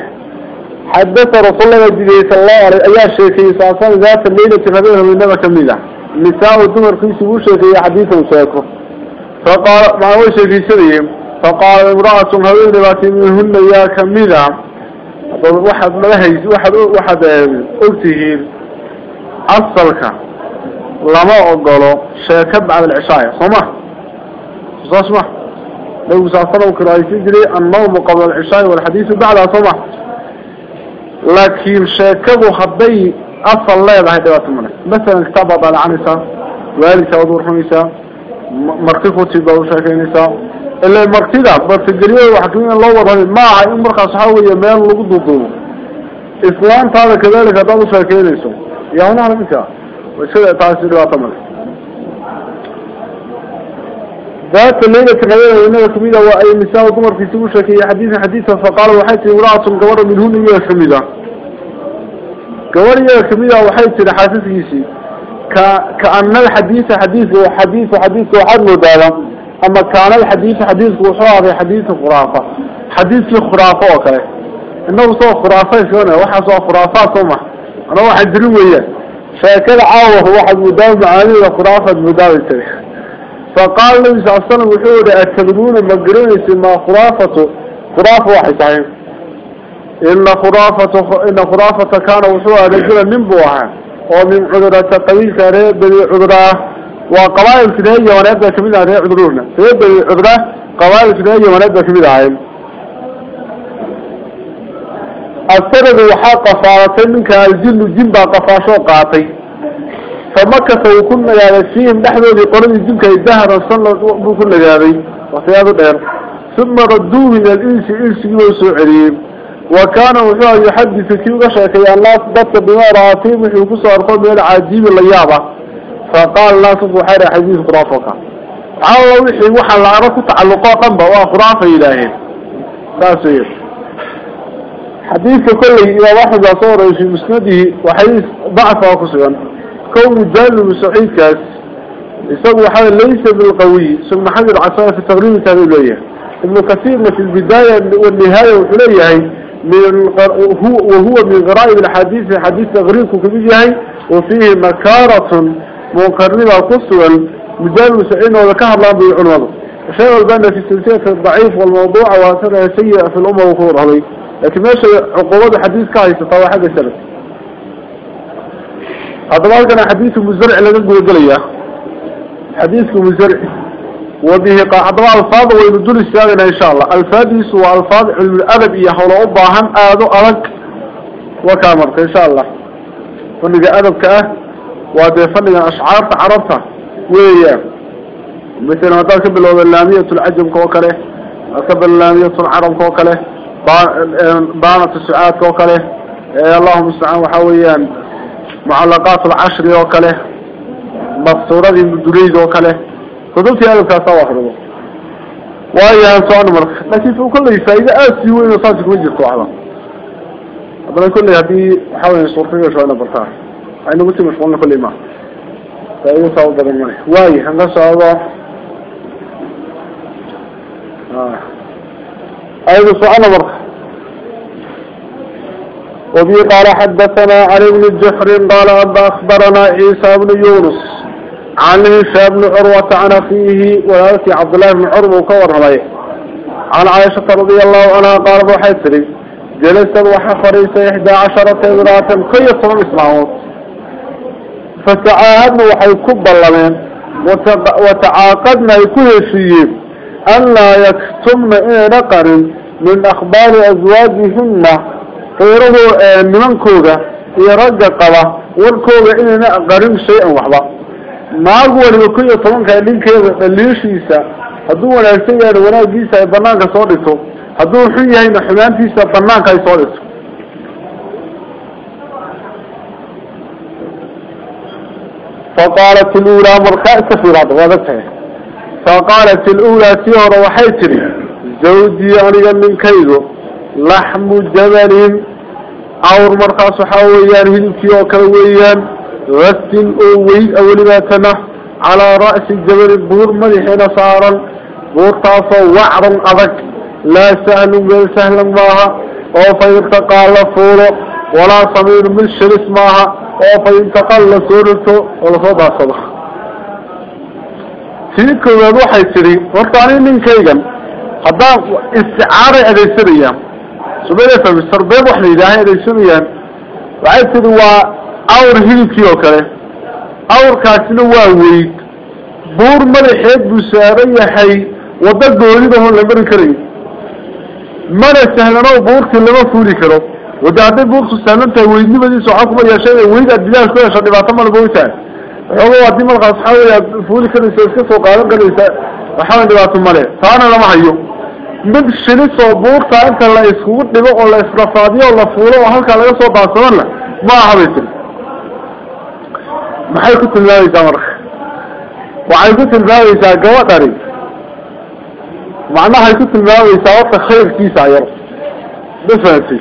حدث رسول الله جديد صلى الله عليه وسلم. أيها الشيخي سأصاني ذات الليلة تخبئها من نبا كميلة. النساء والدمر في سبو الشيخي حديثه وشيكه فقال معه في سريم فقال امرأة هذين الباتين منهن يا كميلة. واحد ملهيز واحد واحد قلته أصلك لما أقوله شيكب بعد العشاء صمح صمح لو سأصنعوا كرائسي جري النوم قبل العشاء والحديث بعدها صمح لكن شاكبه خبي أصل لا يضعي دوات منه مثلا كتاب على عنسا والي سودور حميسا مرقفه تباو شاكينيسا إلا مرقفه برتقريه وحكمين الله وضعي ما عين مرقى صحاوي يميان لقضوضو إسلام هذا كذلك هذا شاكينيسا يا هنا على مكا وشده تاسي دوات منه ذات الليلة غيرها إنها كميدة وأي نساء دمر في سبوشة كي حديث حديثا فقال وحيث امرأة قور منهن إياه كميدة قور إياه كميدة وحيث لحاسس يسي كأن الحديث حديث وحديث وحديث وحد مدالة أما كان الحديث حديث وحوار حديث خرافة. حديث خرافة وكذا. إنه صو خرافة شونه واحد صو خرافة صمح أنا واحد دروية. فكذا عاوه واحد مداوم معاني وخرافة مداوم التاريخ فقال النبي صلى الله عليه وسلم وحوري أتدرون مقرنس ما خرافته خرافة واحد صحيح. إن خرافة إن خرافة كان وحوها رجلا من بوها ومن عذرة قبيل كان بني عذرة وقبائل كنية ونبدأ كمينها رأي عذرون بني عذرة قبائل كنية ونبدأ كمينها السرد وحا قفارتين منك الجن الجن با قفاشو قاطي فمكث وكنا يعني فيهم نحن لقرن الجنك الدهر صلى بكل جاري وفي دير ثم ردوه إلى الإنس إنس يوسع عليم وكان وحوى يحدث كيو غشاك يا الله ضبط بما رأتيه وحيوكسوا أرقام من العجيب الليابة فقال الله سبحانه حير حديث خرافك الله وحي وحى العرق تعلقا قنبا وخرافة إلهين تاسير حديث كله إلى واحد أصور في مسنده وحديث ضعف وقصيا كون جال مسعيد كاس يسوي حاجة ليس بالقوي ثم حجر عصاية في تغريب التابعية ابن كثير في البداية والنهاية والحلية من هو وهو من غرائب الحديث حديث غريب كبير وفيه مكارة مقربة قصوى مجال سعين وذكاها الله بالعنوض الشيء البانة في سلسلة الضعيف والموضوع وأثرها سيئة في الأمة وفور عليه لكن ماشي عقوبات الحديث كايسة طوى حاجة سلس هذا كان حديث مزرع لنا نقول قليا حديث مزرع. وبه قاعدة ألفاظ ويبدل الساغنا إن شاء الله. الفاديس وألفاظ علم الأدب يحول أباهم آذو أرك وكامرك إن شاء الله. فنجا أدب كأه. وهذا فنجا أشعار عربتها ويا مثل ما تركب له اللامية العجم كوكله. أكب اللامية العرب كوكله. بانة السعاد كوكله. اللهم استعان وحويا. معلقات العشر وكله مقصورة المدريد وكله كتبت هذا كاسا واحدة وهي سؤال مرخ لكن في كل فائدة آسي وين صادق وجهك وعلا هذا كل هذه حاول نصور فيه شوية برتاح أنا قلت مشغولنا كل ما فأيه صعب بدل منه واي هنقص هذا آه. أيضا سؤال مرخ وبي قال حدثنا علي بن الجحر قال أبا أخبرنا عيسى بن يونس عن هشام بن عروة عن أخيه وذلك عبد الله بن عروة وكور عليه عن عائشة رضي الله عنها قال أبو حيثري جلست وحفريس إحدى عشرة امرأة كي يصرم إسلامه فتعاهدنا وحي كب اللمين وتعاقدنا يكون شيء أن لا يكتمن إيه نقر من أخبار أزواجهن. غيره من كوغا يرجع قبا. والكوغا إننا قرن شيئا وحبا. ما أقول لكي يطلنك إلينك الليشيسا هدو ونالسيا ونالجيسا بنانك صورته هدو حيها إن حمانتيسا بنانك صورته فقالت الأولى مرخاء سفيرات غادتها فقالت الأولى سيارة وحيتري زوجي أنيا من كيدو لحم جبل أور مرخاص حويان هلكي وكويان غسل أوي أولباتنا على رأس الجبل البور ملحين صارا بور تاصو وعرا أذك لا سهل من سهل معها أو فيرتقى لفوله ولا صمير من شرس معها أو فينتقى لسورته صدى في كل روح يسري وطاني من كيغن هذا استعارة أديسرية سبيل فهم السربيب وحنا إلهي أديسرية وعيد تدوى awr hilibkii oo kale awrkaasina waa weyd buur madaxeed buu saaran yahay waddo goonidahoo la mari karayo mana sahlanoo buurtii lama fuuli karo kuma yeeshay weyd aad bilaas ku yeesho dhibaato malaba ogtahay waxooga haddii markaas waxaa wey aad fuuli karaysa iska soo qaadan karaysa waxaa dhibaato male taana lama hayo mid shilis oo buurta inta la iskugu dhigo oo la israfaadiyo oo la fuulo oo halkaa laga soo daadsadana ma aha bay tiri maxay ku tilmaamaysaa marka waxay ku tilmaamaysaa gabadhani macnahay ku tilmaamaysaa horta khayrkiisa yar ma fahamtay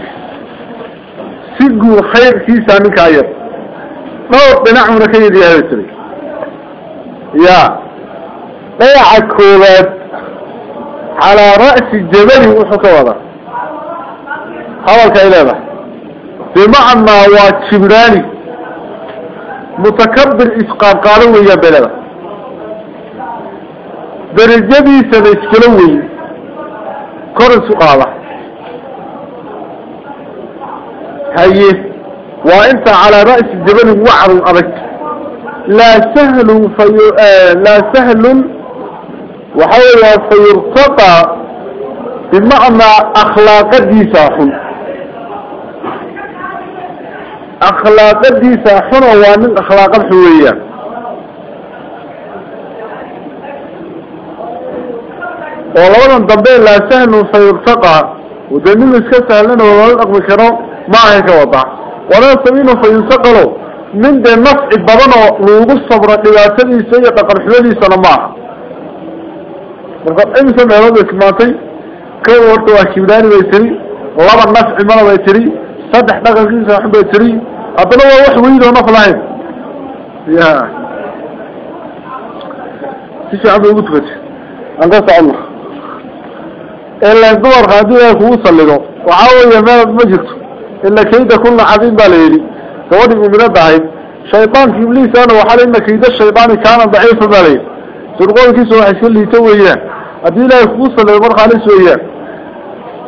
dhowr dhinacuna ka yar yahay tiri ya dhinaca koowaad calaa ra'si jabali wuxuu ka wadaa hadalka ay leedahay bimacnaa waa jibraani متكبر إسقاط قالوا ويا بلده درجدي سنسكلوي كرس قالة هيه وإنت على رأس الجبل وعر أبك. لا سهل في آه، لا سهل وحول فيرتقى بمعنى أخلاق دي ساحن أخلاق دي ساحن وان أخلاق الحوية ولو لم تبين لا سهل فيرتقى. ودليل سهل لنا ولو لم أقبل كرام iyo dhaqan xumadiisana ma aha marka imsa meelood bay tilmaantay kow horta waa kibraani bay tiri laba nafci mana bay tiri saddex dhaqankiisa xun bay tiri haddana waa wax weyn oo naf lahayn ya si fiican bay ugu tukatay aan ka soconno إلا الدور قادية كو صلدو وعاوية مالد مجد إلا كيد كل عظيم باليلي كوادي من الضعيف شيطان في إبليس أنا وحال إن كيد الشيطان كان ضعيف باليل سرقون كيسو حسن لي تويان أدي لا يكو صلدو مرخى لسويان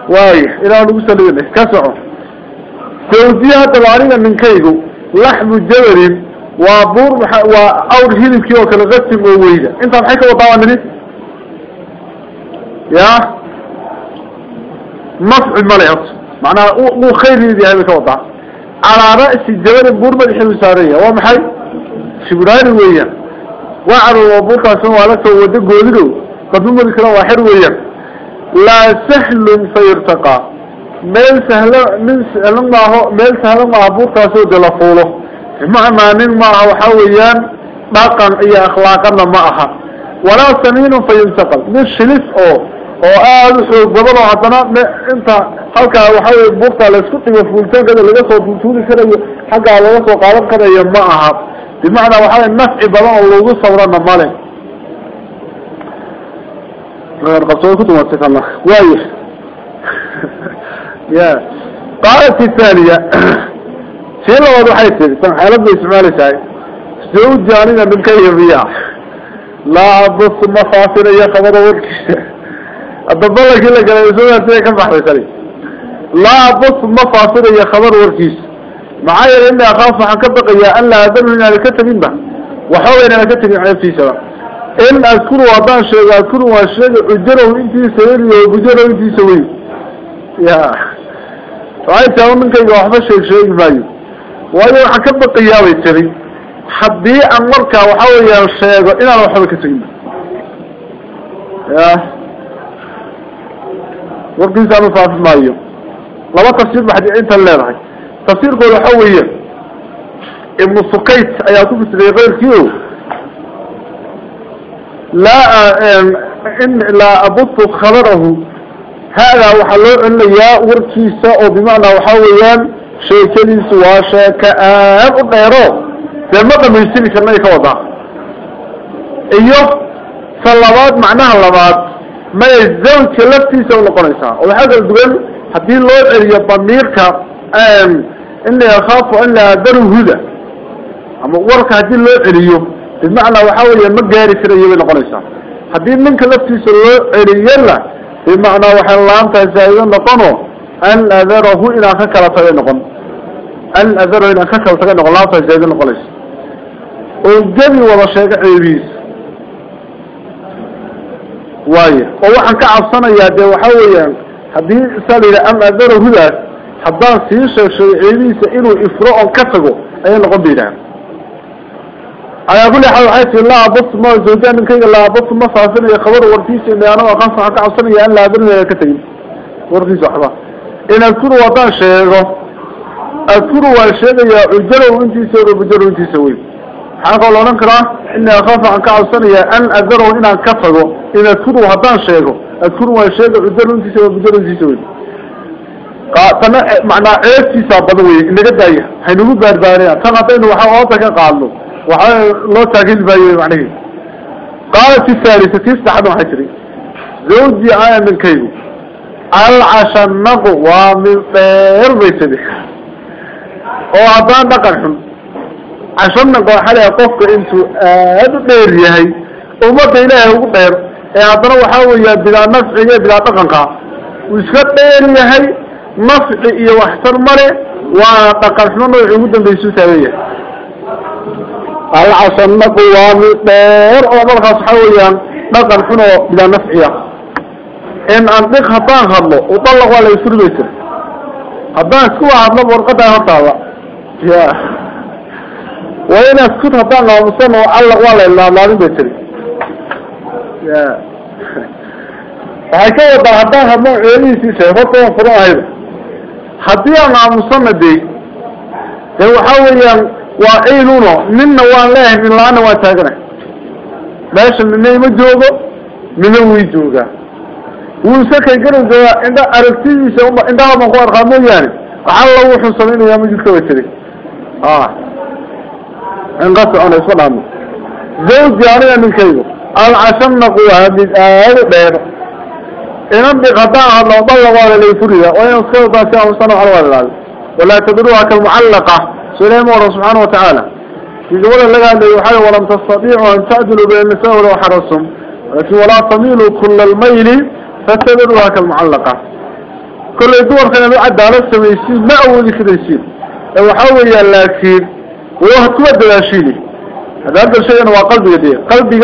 واي إلا نقول صلدو كسعو توزيها تبارينا من كيدو. لحم الجبل وبور وأور هيلم كيو كلا غسم وويدا إنت الحكا وطاوة مني؟ يا؟ مفعل مليط معناها مو خير يدي هذا على رأس الجبل بور مدحي وسارية ومحي شبران ويا. وعر وبوكا سنوا لك ودق ودقو قدوم ذكرا واحد ويا. لا سهل فيرتقى. ميل سهل من سهل الله ميل سهل الله بوكا سو دلفوله معنى من معه وحويان باقا اي اخلاقنا معها. ولا سمين فينتقل. من شلس أو. Oo aad u xoog badan oo haddana inta halkaa waxa wey buurta la isku dhigo fuultaankada laga soo tuutuudi karayo xaggaa laga soo qaadan karayo ma aha bimacnaa waxa wey nafci badan oo lagu sabrana male waaya ya qaalat الثانية sii labaad waxay tiri tan xeelad bay isticmaalaysahay zawji aniga ninkayga miya laa bus ma faafinayo qabada warkiisa الضبالة كلها قال يسوي أنتي كم بحر يسري لا بص ما يا خبر وركيس. معايا لأن أخاف عن كبق يا ألا أدل من على كتر منبع وحاول على كتر على في سبع إن أذكر وأبان شجع أذكر وأشجع أجره أنتي سوي لي وأجره أنتي سوي يا. فأي تعلم منك إذا أحب شيء شيء ماي وأنا عن كبق يا ويتري. حبي أمرك وحاول يا شجع إن أنا أحب كتر منبع يا. وقلت أنا فاهم ما هي لما تفسير واحد أنت اللي رأي تفسير قول حوية ابن سقيت أيها كفت غير كيو لا إن لا أبط خبره هذا وحلو إن يا وركيسة أو بمعنى وحويا شيء كذي سوا شيء كأب غيره لما تم يصير كنا يكوضع أيوه صلوات معناها صلوات maya zawjka laftiisa unoqonaysaa oo waxaa kala duwan haddii loo celiyo damiirka ini akhaafu an laa adaru huda ama warka haddii loo celiyo bimacnaa waxa weya ma gaari karayo bay noqonaysaa haddii ninka laftiisa loo celiyona bimacnaa waxay laantahay zaa'ido noqono an adarahu inaan ka kala tagay noqon an adarahu inaan ka kala tagay noqon laantahay zaa'ido noqonaysa oo gebi wada sheego ceebihiisa waayo oo waxaan ka cabsanayaa dee waxa weeyaan haddii saa la yidhaha am adara hudaas haddaan sii sheeg sheego ceebihiisa inuu ifro oon ka tago ayay noqon ba yidhaha calaa kulli xaal waxay tii laa bas ma zawjaa ninkayga laa bas ma faafinayo khabar warkiisa ina anago aqaansa waxaan ka cabsanaya an laa adara ka tegin warkiisa waxba in adkuru haddaan sheego adkuru waan sheegayaa ujarow intiisa o bujarow intiisa weyn maxaa kaloo la odhan karaa ini akhaaf waxaan ka cabsanayaa an adarahu inaan ka tago in adkuru haddaan sheego adkuru waan sheega ujarow intiisa bujarow intiisa weyn tana macnaa ceebtiisaa badan wey inaga daaya cashana gooxalee qofka intuu aada u dheer yahay ummadda ilaahay ugu dheer ee haddana waxaa weeyaan bilaa nafciga bilaa dhaqanka. Uu iska dheer yahay nafci iyo waxtar male waa dhaqanxumo nooci ugu dambaysu taagan yahay. Alcashanaku waa mid dheer oo markaas waxaa weeyaan dhaqan xun oo bilaa nafciya ah. in andiq haddaan hadlo udallaq waa la isfurmaysa haddaan iskuwa hadlo warqadaa hortaada ya ilaalaadin bay tiri ya waxay ka wadaa haddaan hadlo ceelihiisii sheeg horta waan furan ahayda haddii aan aamusana de dee waxaa weeyaan waa ciiduno ninna waan leeyahay min la-aana waan taaganahay meesha nina ima joogo nina wii joogaa wuu iska kay garan joogaa indha aragtidiisa uma indhaha baan ku arkaa mooyaane waxalla wuxuu samaynayaa majidka way tiri a zawji aniga ninkaygu alcashanaqu waa mid aada u dheer inan biqadaan hadlo dallaqooda lay furiya waa inuu iska wadaa si amusana waxan waa ilaali walaa tadruha kalmucallaqa سليم الله سبحانه وتعالى في قول لها اللي ولم تستطيعوا أن تعدلوا بين النساء ولو حرصتم لكن ولا تميلوا كل الميل فتدروها كالمعلقة كل الدول كان يعد على السميسين ما أولي كده يسير لو حاول لكن وهو تود الأشيلي هذا هذا الشيء هو قلبي يديه قلبي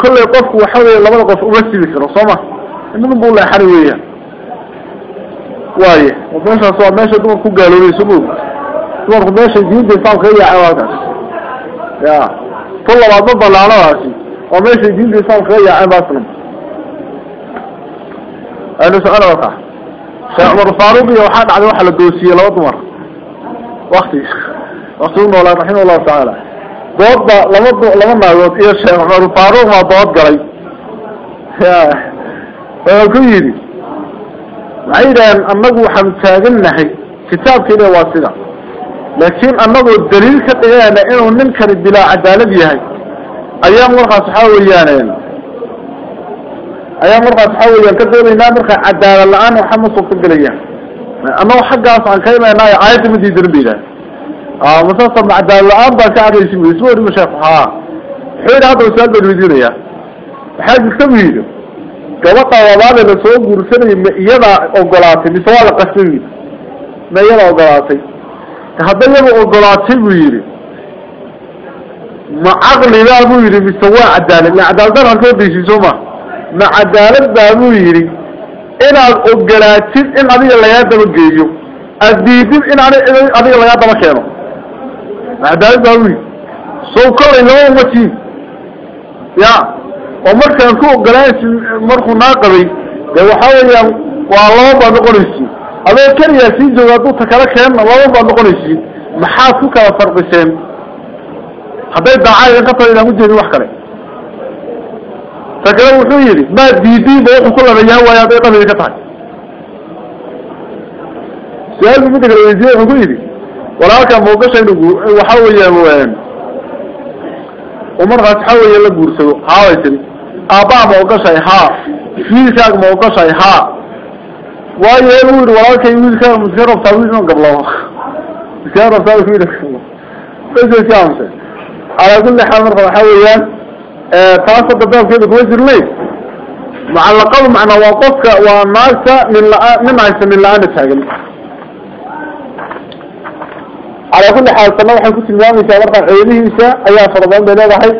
كل يقف وحاول لما يقف أمسي ذكر صمة إنه بقول له حلوية وايه وماشي أصلا ماشي دول كو قالوا لي سبوك dumarku meeshay diinta islaamka ka yaacay halkaas ya ku labaad ma banaanadaasi oo meeshay diinta islaamka ka yaaceen baa islam aynu socona marka sheekh cumar faaruq iyo waxaa dhacday waxa la doosiyey laba dumar wakti wakti u noolaa raximah allahu tacaala doodba laba laba naagood iyo sheekh cumar faaruq baa dood galay ya wuxuu ku yidhi waxay yidhaheen annagu waxaanu taagannahay kitaabkiina waa sida laakiin annagoo daliil ka dhigayna inuu ninkani bilaa cadaalad yahay ayaa markaas waxaa weeyaan ayaa markaas waxaa weeyaan ka doonaynaa markaa cadaalad la-aan waxa ma aan ka imaynaayo aayadda ma diidanin ba yidhaha masasa ma cadaalad la-aan baan ka cadaysi bu isma odhima sheekh haa wuxuu yidhi hadda su-aal baan weydiinaya waxaa jirta bu yidhi gabadha labaadee la soo guursanayay ma iyadaa ogolaatay mise waa la qasbay ma cadaalad la cadaaladdan halkoo daysiiso ma ma cadaalad baa buu yidhi inaad ogolaatid in adiga lagaa daba geeyo aad diidid in adiga lagaa daba qabay dee waxaa weeyaan waa laba baa noqonaysi adoo keliyaa sii jooga hadduu ta kala keenna laba baad noqonaysiin maxaad ku kala farqiseen hadday daacaa ka tahay inaan ujeedin wax kale ta kale wuxuu yidhi maa diidiinba wuxuu ku labayahan waayo hadday qabigi ka tahay su-aalku midda kale weydiiye wuxuu ku yidhi waxa weeyaan u markaas waxa weeye la guursado haabay tiri aabbaa ma ogashay haa wiilkaag ma ogashay haa waayo u yidhi walaalkay wiilka miska rabtaa wiil inuu gablabo miska rabtaa wiil basiamse calaa kulli xaal marka waxa weeyaan taas hadda baabkeeda kuma jirnay mucallaqadu macnaa waa qofka waa naagta nin la-aan nin haysa nin la-aana taagan bay leedahay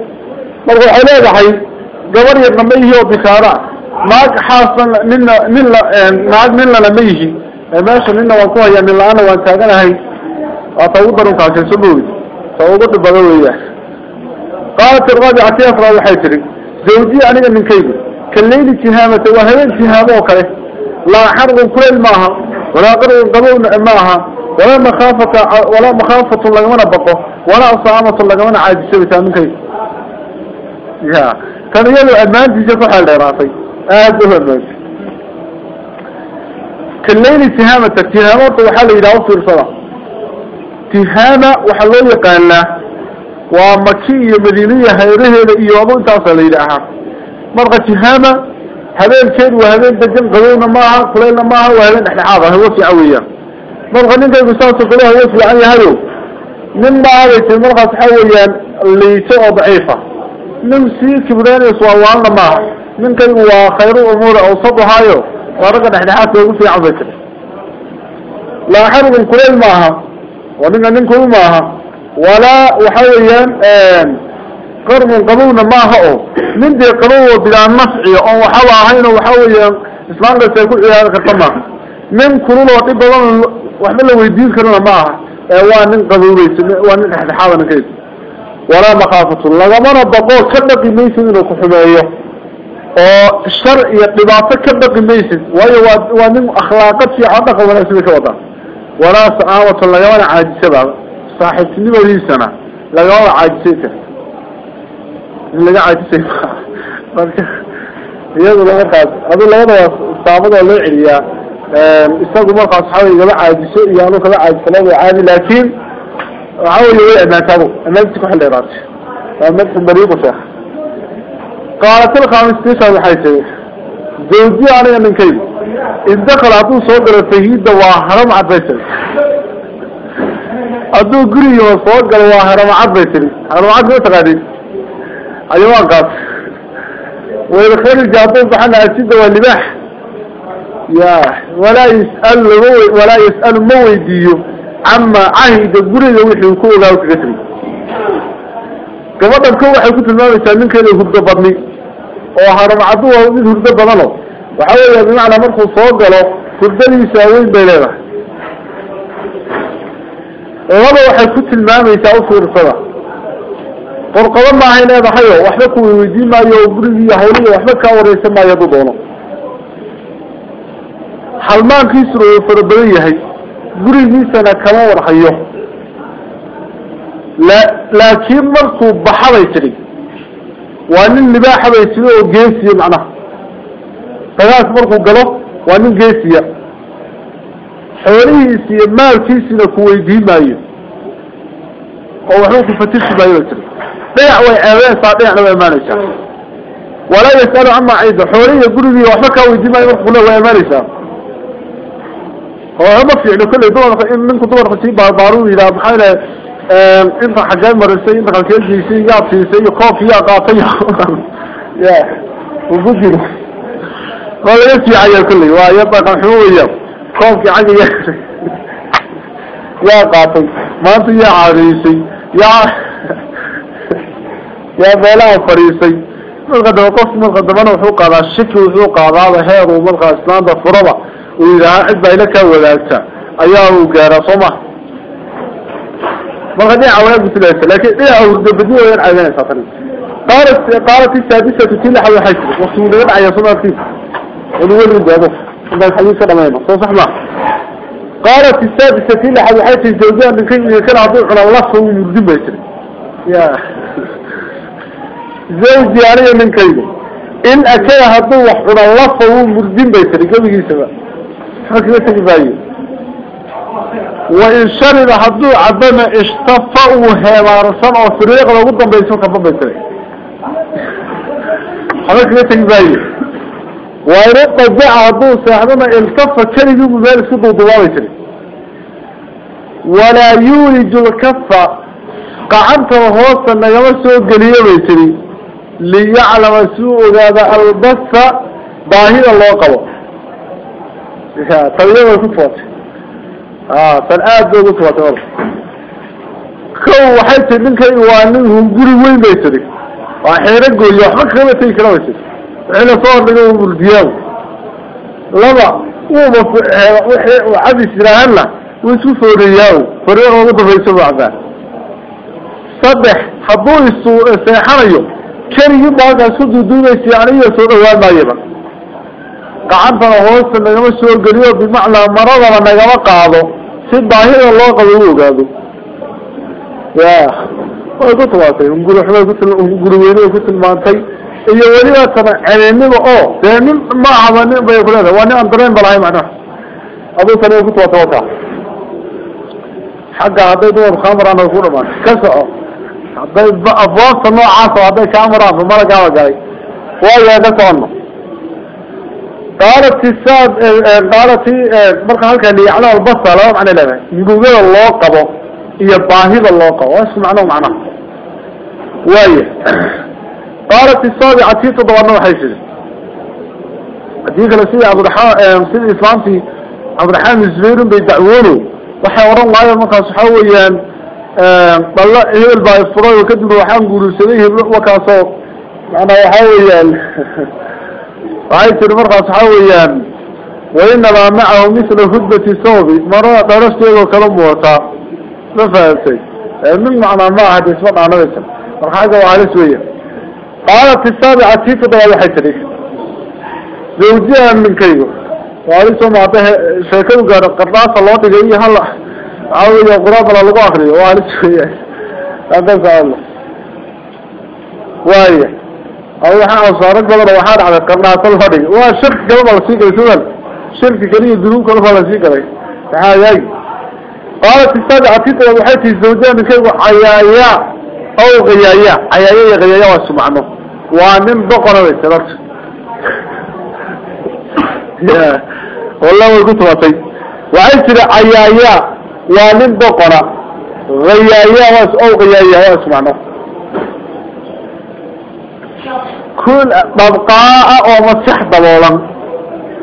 marka waxay leedahay gabar yar nama ihi oo bikaara naag xaasan nina nin la naag nin lana ma yihi meesha nina waan ku hayaa nin la-aana waan taaganahay waa ta ugu darunkaasayso bowi ta ugu dhibada weeya qaalat irabicati afraad waxay tihi zawjiya aniga ninkaygu kaleyli tihaamata waa habeen tihaamo oo kale laa xarqun kuleyl maaha walaa qarqun qabowna maaha ولا مخافة ولا مخافة الله من بقه ولا أصامة الله من عاد شو بتعمل كي يا. كان يلو أدمان في جفح العراقي هذا الناس كل ليلة تهامة تهامة وحلا إلى أصل صلاة تهامة وحلا يقال له. ومكية مدينية هيره لأي وضو تصل إلى أحد مرغة تهامة هذا الكيد وهذا الدجل قلونا معها قلونا معها وهذا نحن عاضة هو في عوية waxaa weeyaan liito oo daciifa nin sii kibreenays waa waalna maaha ninkaygu waa khayru umuuri awsaduhaayo waa ragga dhexdhexaadka ugu fiican bay tiri laa xargun kuleyl maaha oo ninka ninkuu maaha walaa waxa weeyaan qarmun qabowna maaha oo nin dee qabow oo bilaa nafciya oon waxaba ahayn oo waxa weeyaan islaamkaas ay ku ciyaari karta maaha nin kulul oo dhib badan وحنا لو يدين كنا معه وان قدوري وان احد حاضر كيد ولا مخافة الله وما ربطوه كبق الميسن لك حماية وشرع يطباطه كبق الميسن وان اخلاقات في عبق وان اسمك وضع ولا سآوة الله وان عاجي سبب صاحب سنة مليل سنة لقد قال عاجي سيته لقد عاجي سيته يقول الله خاص هذا الله صعبنا الله عليها isagu markaas waxa wey igama caajiso iyo anu kama caajiso labada caadi laakin waxa wey way amaanta adu amaanti kuxil dheeraatay waa madxu bariiqu sheekh qaalat ilkhamis tisha waxay tiri zawji aniga ninkaygu indakal hadduu soo galo fahiida waa haramcad bay tiri hadduu gurigiiba soo galo waa haramcad bay tiri haramcad ma taqaanin يا ولا يسأل مو ولا يسأل مو يديهم عما عهد الجري لو يحكوا له كثري كمان كوا حكوت الماء يسألن كذا هرب بني أو هرب عدو أو ذي هرب بناه وحاول يبني على مرخ صاد له هرب يساوي بيننا والله حكوت الماء يساوي صور صلا فرق ما هنا بحيو وحنا كوا يدي ما يجري يحيو وحنا كوا ريس ما يبدونه halmaankiisuna uu fara badan yahay. Gurigiisana kama warhayo la laakiin markuu baxa bay tidhi waa nin libaaxa bay tidhi oo geesiya macnaha. Dagaas markuu galo waa nin geesiya. Xoolihiisi iyo maalkiisina ku weydiin maayo oo waxba ku fatisi maayo bay tiri dhinac way eedeynsaa dhinacna way imaanaysaa. Walaa yas'alu cama cida xoolihiiyo gurigii waxba kaa weydiin maayo marka kule way imaanaysaa وهم في عنا كل دوار إن منك دوار خشين بع بارو إلى محل إن فحجان مرسين دخل كل شيء شيء يا شيء شيء كوف يا قاطيا يا وبدين ولا يسي عيا كل ويا بقى حلو يا كوف يا يا قاطي ما في يا عريسي يا يا بلا فريسي من غدا وقف من غدا الشكل وحوق هذا هير ومن إسلام بفرضه وإذا أحد بينك ولدك أيام وجار صمة ما غدي عوالم بثلاثة لكن إيه أو بدو غير عينين صفر قالت قارت السادسة تسيل حلو حش وصول غير عين صمة فيه. الأول ربعه هذا الحين صار ما يبغى صح ما قارت السادسة تسيل حلو حش الزوجان بكل بكل عضو على الله صوم يردي بشر يا. زوج ديالي من كيلو. إن أكيا هذو وحنا الله صوم يردي بشر كم يجي سبب حكم تكباي وإن شرد حدو عدم اشتفعوا هما رسام أو فريق لو قدن بيسوك أبا بيسري حكم تكباي وإنه قد ضع عدو سيحنما الكفة كانت يوم بيالي سيدو دوالي تري ولا يولد الكفة قعنت وهوصا أن يمسوا قليل بيسري ليعلم سوء هذا البث باهي الله قبل. Seexdana iltafa keligiibu meel isku duudubaabay tiri walaa yuuliju lkafa qacantaba hoosta nagama soo geliyo bay tiri liyaclama si u ogaada albasa baahida loo qabo tan iya way ku tubatay tan aad bay ugu tubatay marka kow waxay tiri ninkay waa nin hunguri weyn bay tiri qaado si baahida loo qabo u ogaado ya way ku tubaatay hunguri xumay ku hunguri weyni bay ku tilmaantay iyo weliba tana cenenima oo dee nin ma ahaba nin bay ku leedahay waa nin aan dareen ba lahay macnaha aduu tani way ku tubaatay wata xagga hadday dumarku kaa maraan way ku dhamaantay ka soco hadday abwaabta noocaasa hadday kaa maraan malagaaba galay waayaa ka socono قالت الساد قالت آه، آه، آه، مرق هلك اللي على البصلة معنى لما يقول الله قبوا هي باهظ الله قبوا إيش معناه معناه وهي قالت الساد عتيق ضوانه حيشه عتيق الاسي عبد الحام سيد الإسلام في عبد الحام الزبير بيدعوله وحيورا الله يمكى صحويا بالله إيه هي الباصلة وكتب الحام قلوا سليه وكاسو. معنى حاويا weeyaan wainamaa macahu misla hudbati sawbi marada dharashteedoo kala muuqataa ma fahamtay min macnaa ma aha isma dhaanadaysa marka xagga waa halis weya qaalat isaabica tii toddobaad waxay tidhi zawjiha ninkaygu waalisoo maada sheekadu gaadho qardaasa loo dhigay iyo hala waxaa weya quraanala lagu akriyo waa halis weya adasalo waaya أو حاول صارت بدل واحد على قرنا طل فدي وشرك جل ما لسيك السؤال شرك جري الذنوب كله ما لسيك عليه تعال قالت أستاذ عطيت له حتى الزوجان مثله عيايا أو غيايا. عيايا غيايا وسمعنا وأنم بقرة ترك والله وقلت وطي وعيت له عيايا. وأنم بقرة. غيايا وس أو way ku tumatay waxay tiri cayaaya waa nin boqora hayaaya waas ow hayaaya waa ismacno kul dabqaa oo maskax daboolan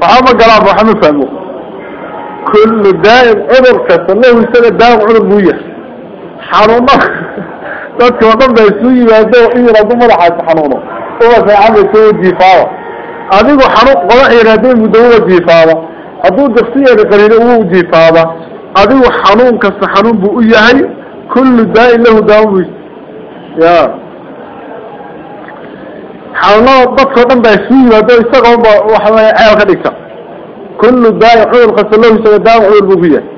waxaa ma galaan waxa ma fahmo kullu daa'im cudur kasta lahu isaga daa'im cudur buu yahay xanuunada dadka oo dhan ba isu yimaado in yar hadduu madaxaasi xanuuno uba fiican bay soo jiifaaba adigu xanuun qodax yar hadday muddo uba jiifaaba hadduu dafsiyeeda qariino ugu jiifaaba adigu xanuun kasta xanuun buu u yahay kullu daa'in lahu daa'im buu ya xanuunada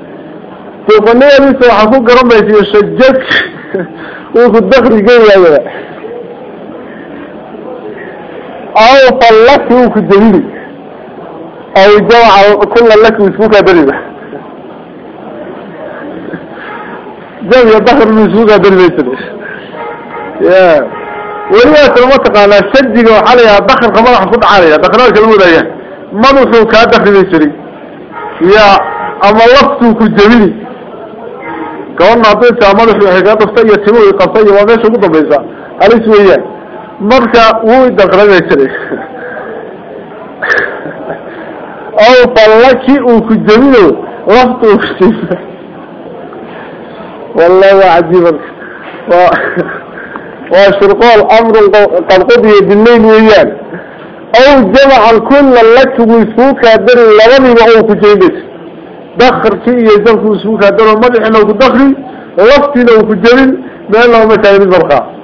dadka o dhan baa isu yimaado isaga unba waxa weya ceel ka dhigta kullu daa'in cudur lahu isaga daa'im cudur buu ku yahay doqoniyadiisa waxaa ku garan baysiyo shajag wuu ku dakri geeyaaya aw fallaki wuu ku jebini aw jamaca kula laki isku kaadariba jam iyo dakr bu isku kaadari maysa ya weligaasna mataqaanaa shajiga waxaa la yidhaha وشرقال أمر القرقبي يدنين ويان. أو جمع الكل لك ويسوك هادر اللغني معه في جيبت دخر كي يزنك ويسوك هادر المدح إنه في الدخل وفتي له في الجبل بأن له متعين البرقاء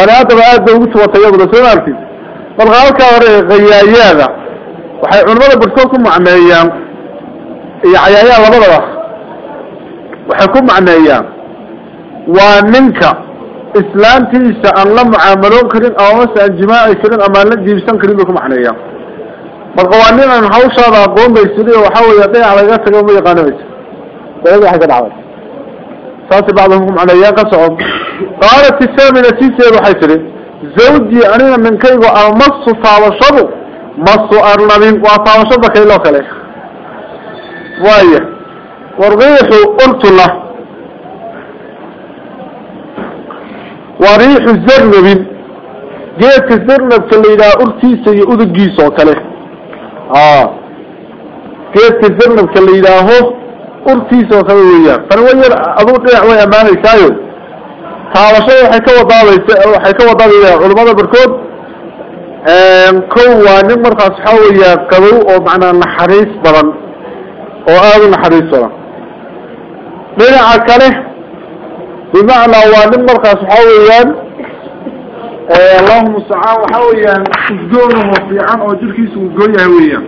هذا بقاء دوبت وطيب رسول أرتي برقاء كاوري غيايا هذا وحي عمرنا برسوكم مع مهيام يا عيايا الله بلغة وحكم مع مهيام ومنك jimaaci karin ama aan la jiibsan karin bay ku macneeyaan marka waa nin aan hawshaada aqoon baysiri oo waxaa weya dhinac laga tago ma yaqaano baysa dalada waxay ka dhacday saasi bacdahum ku macneeyaan ka socon qaalat isamina siseed waxay tihi zawji aniga ninkaygu almasu taabashadu masu arnabin waa taabasho bakayloo kale waaya wariixu urtula waa riixu zarnabin geedka zarnabka la yidhaha urtiisa iyo udugiisa oo kale geedka zarnabka la yidhaaho urtiisa oo kale weeyaan tani wa yar aduu dhinac way ammaanaysaayo taabashada waxay ka wadaabaysa waxay ka wadaabayaan culamada barkood kow waa nin markaas waxaa بمعنى وان مرقى صحويا آه، اللهم صحا وحويا جونه في عن اجركيس وجويا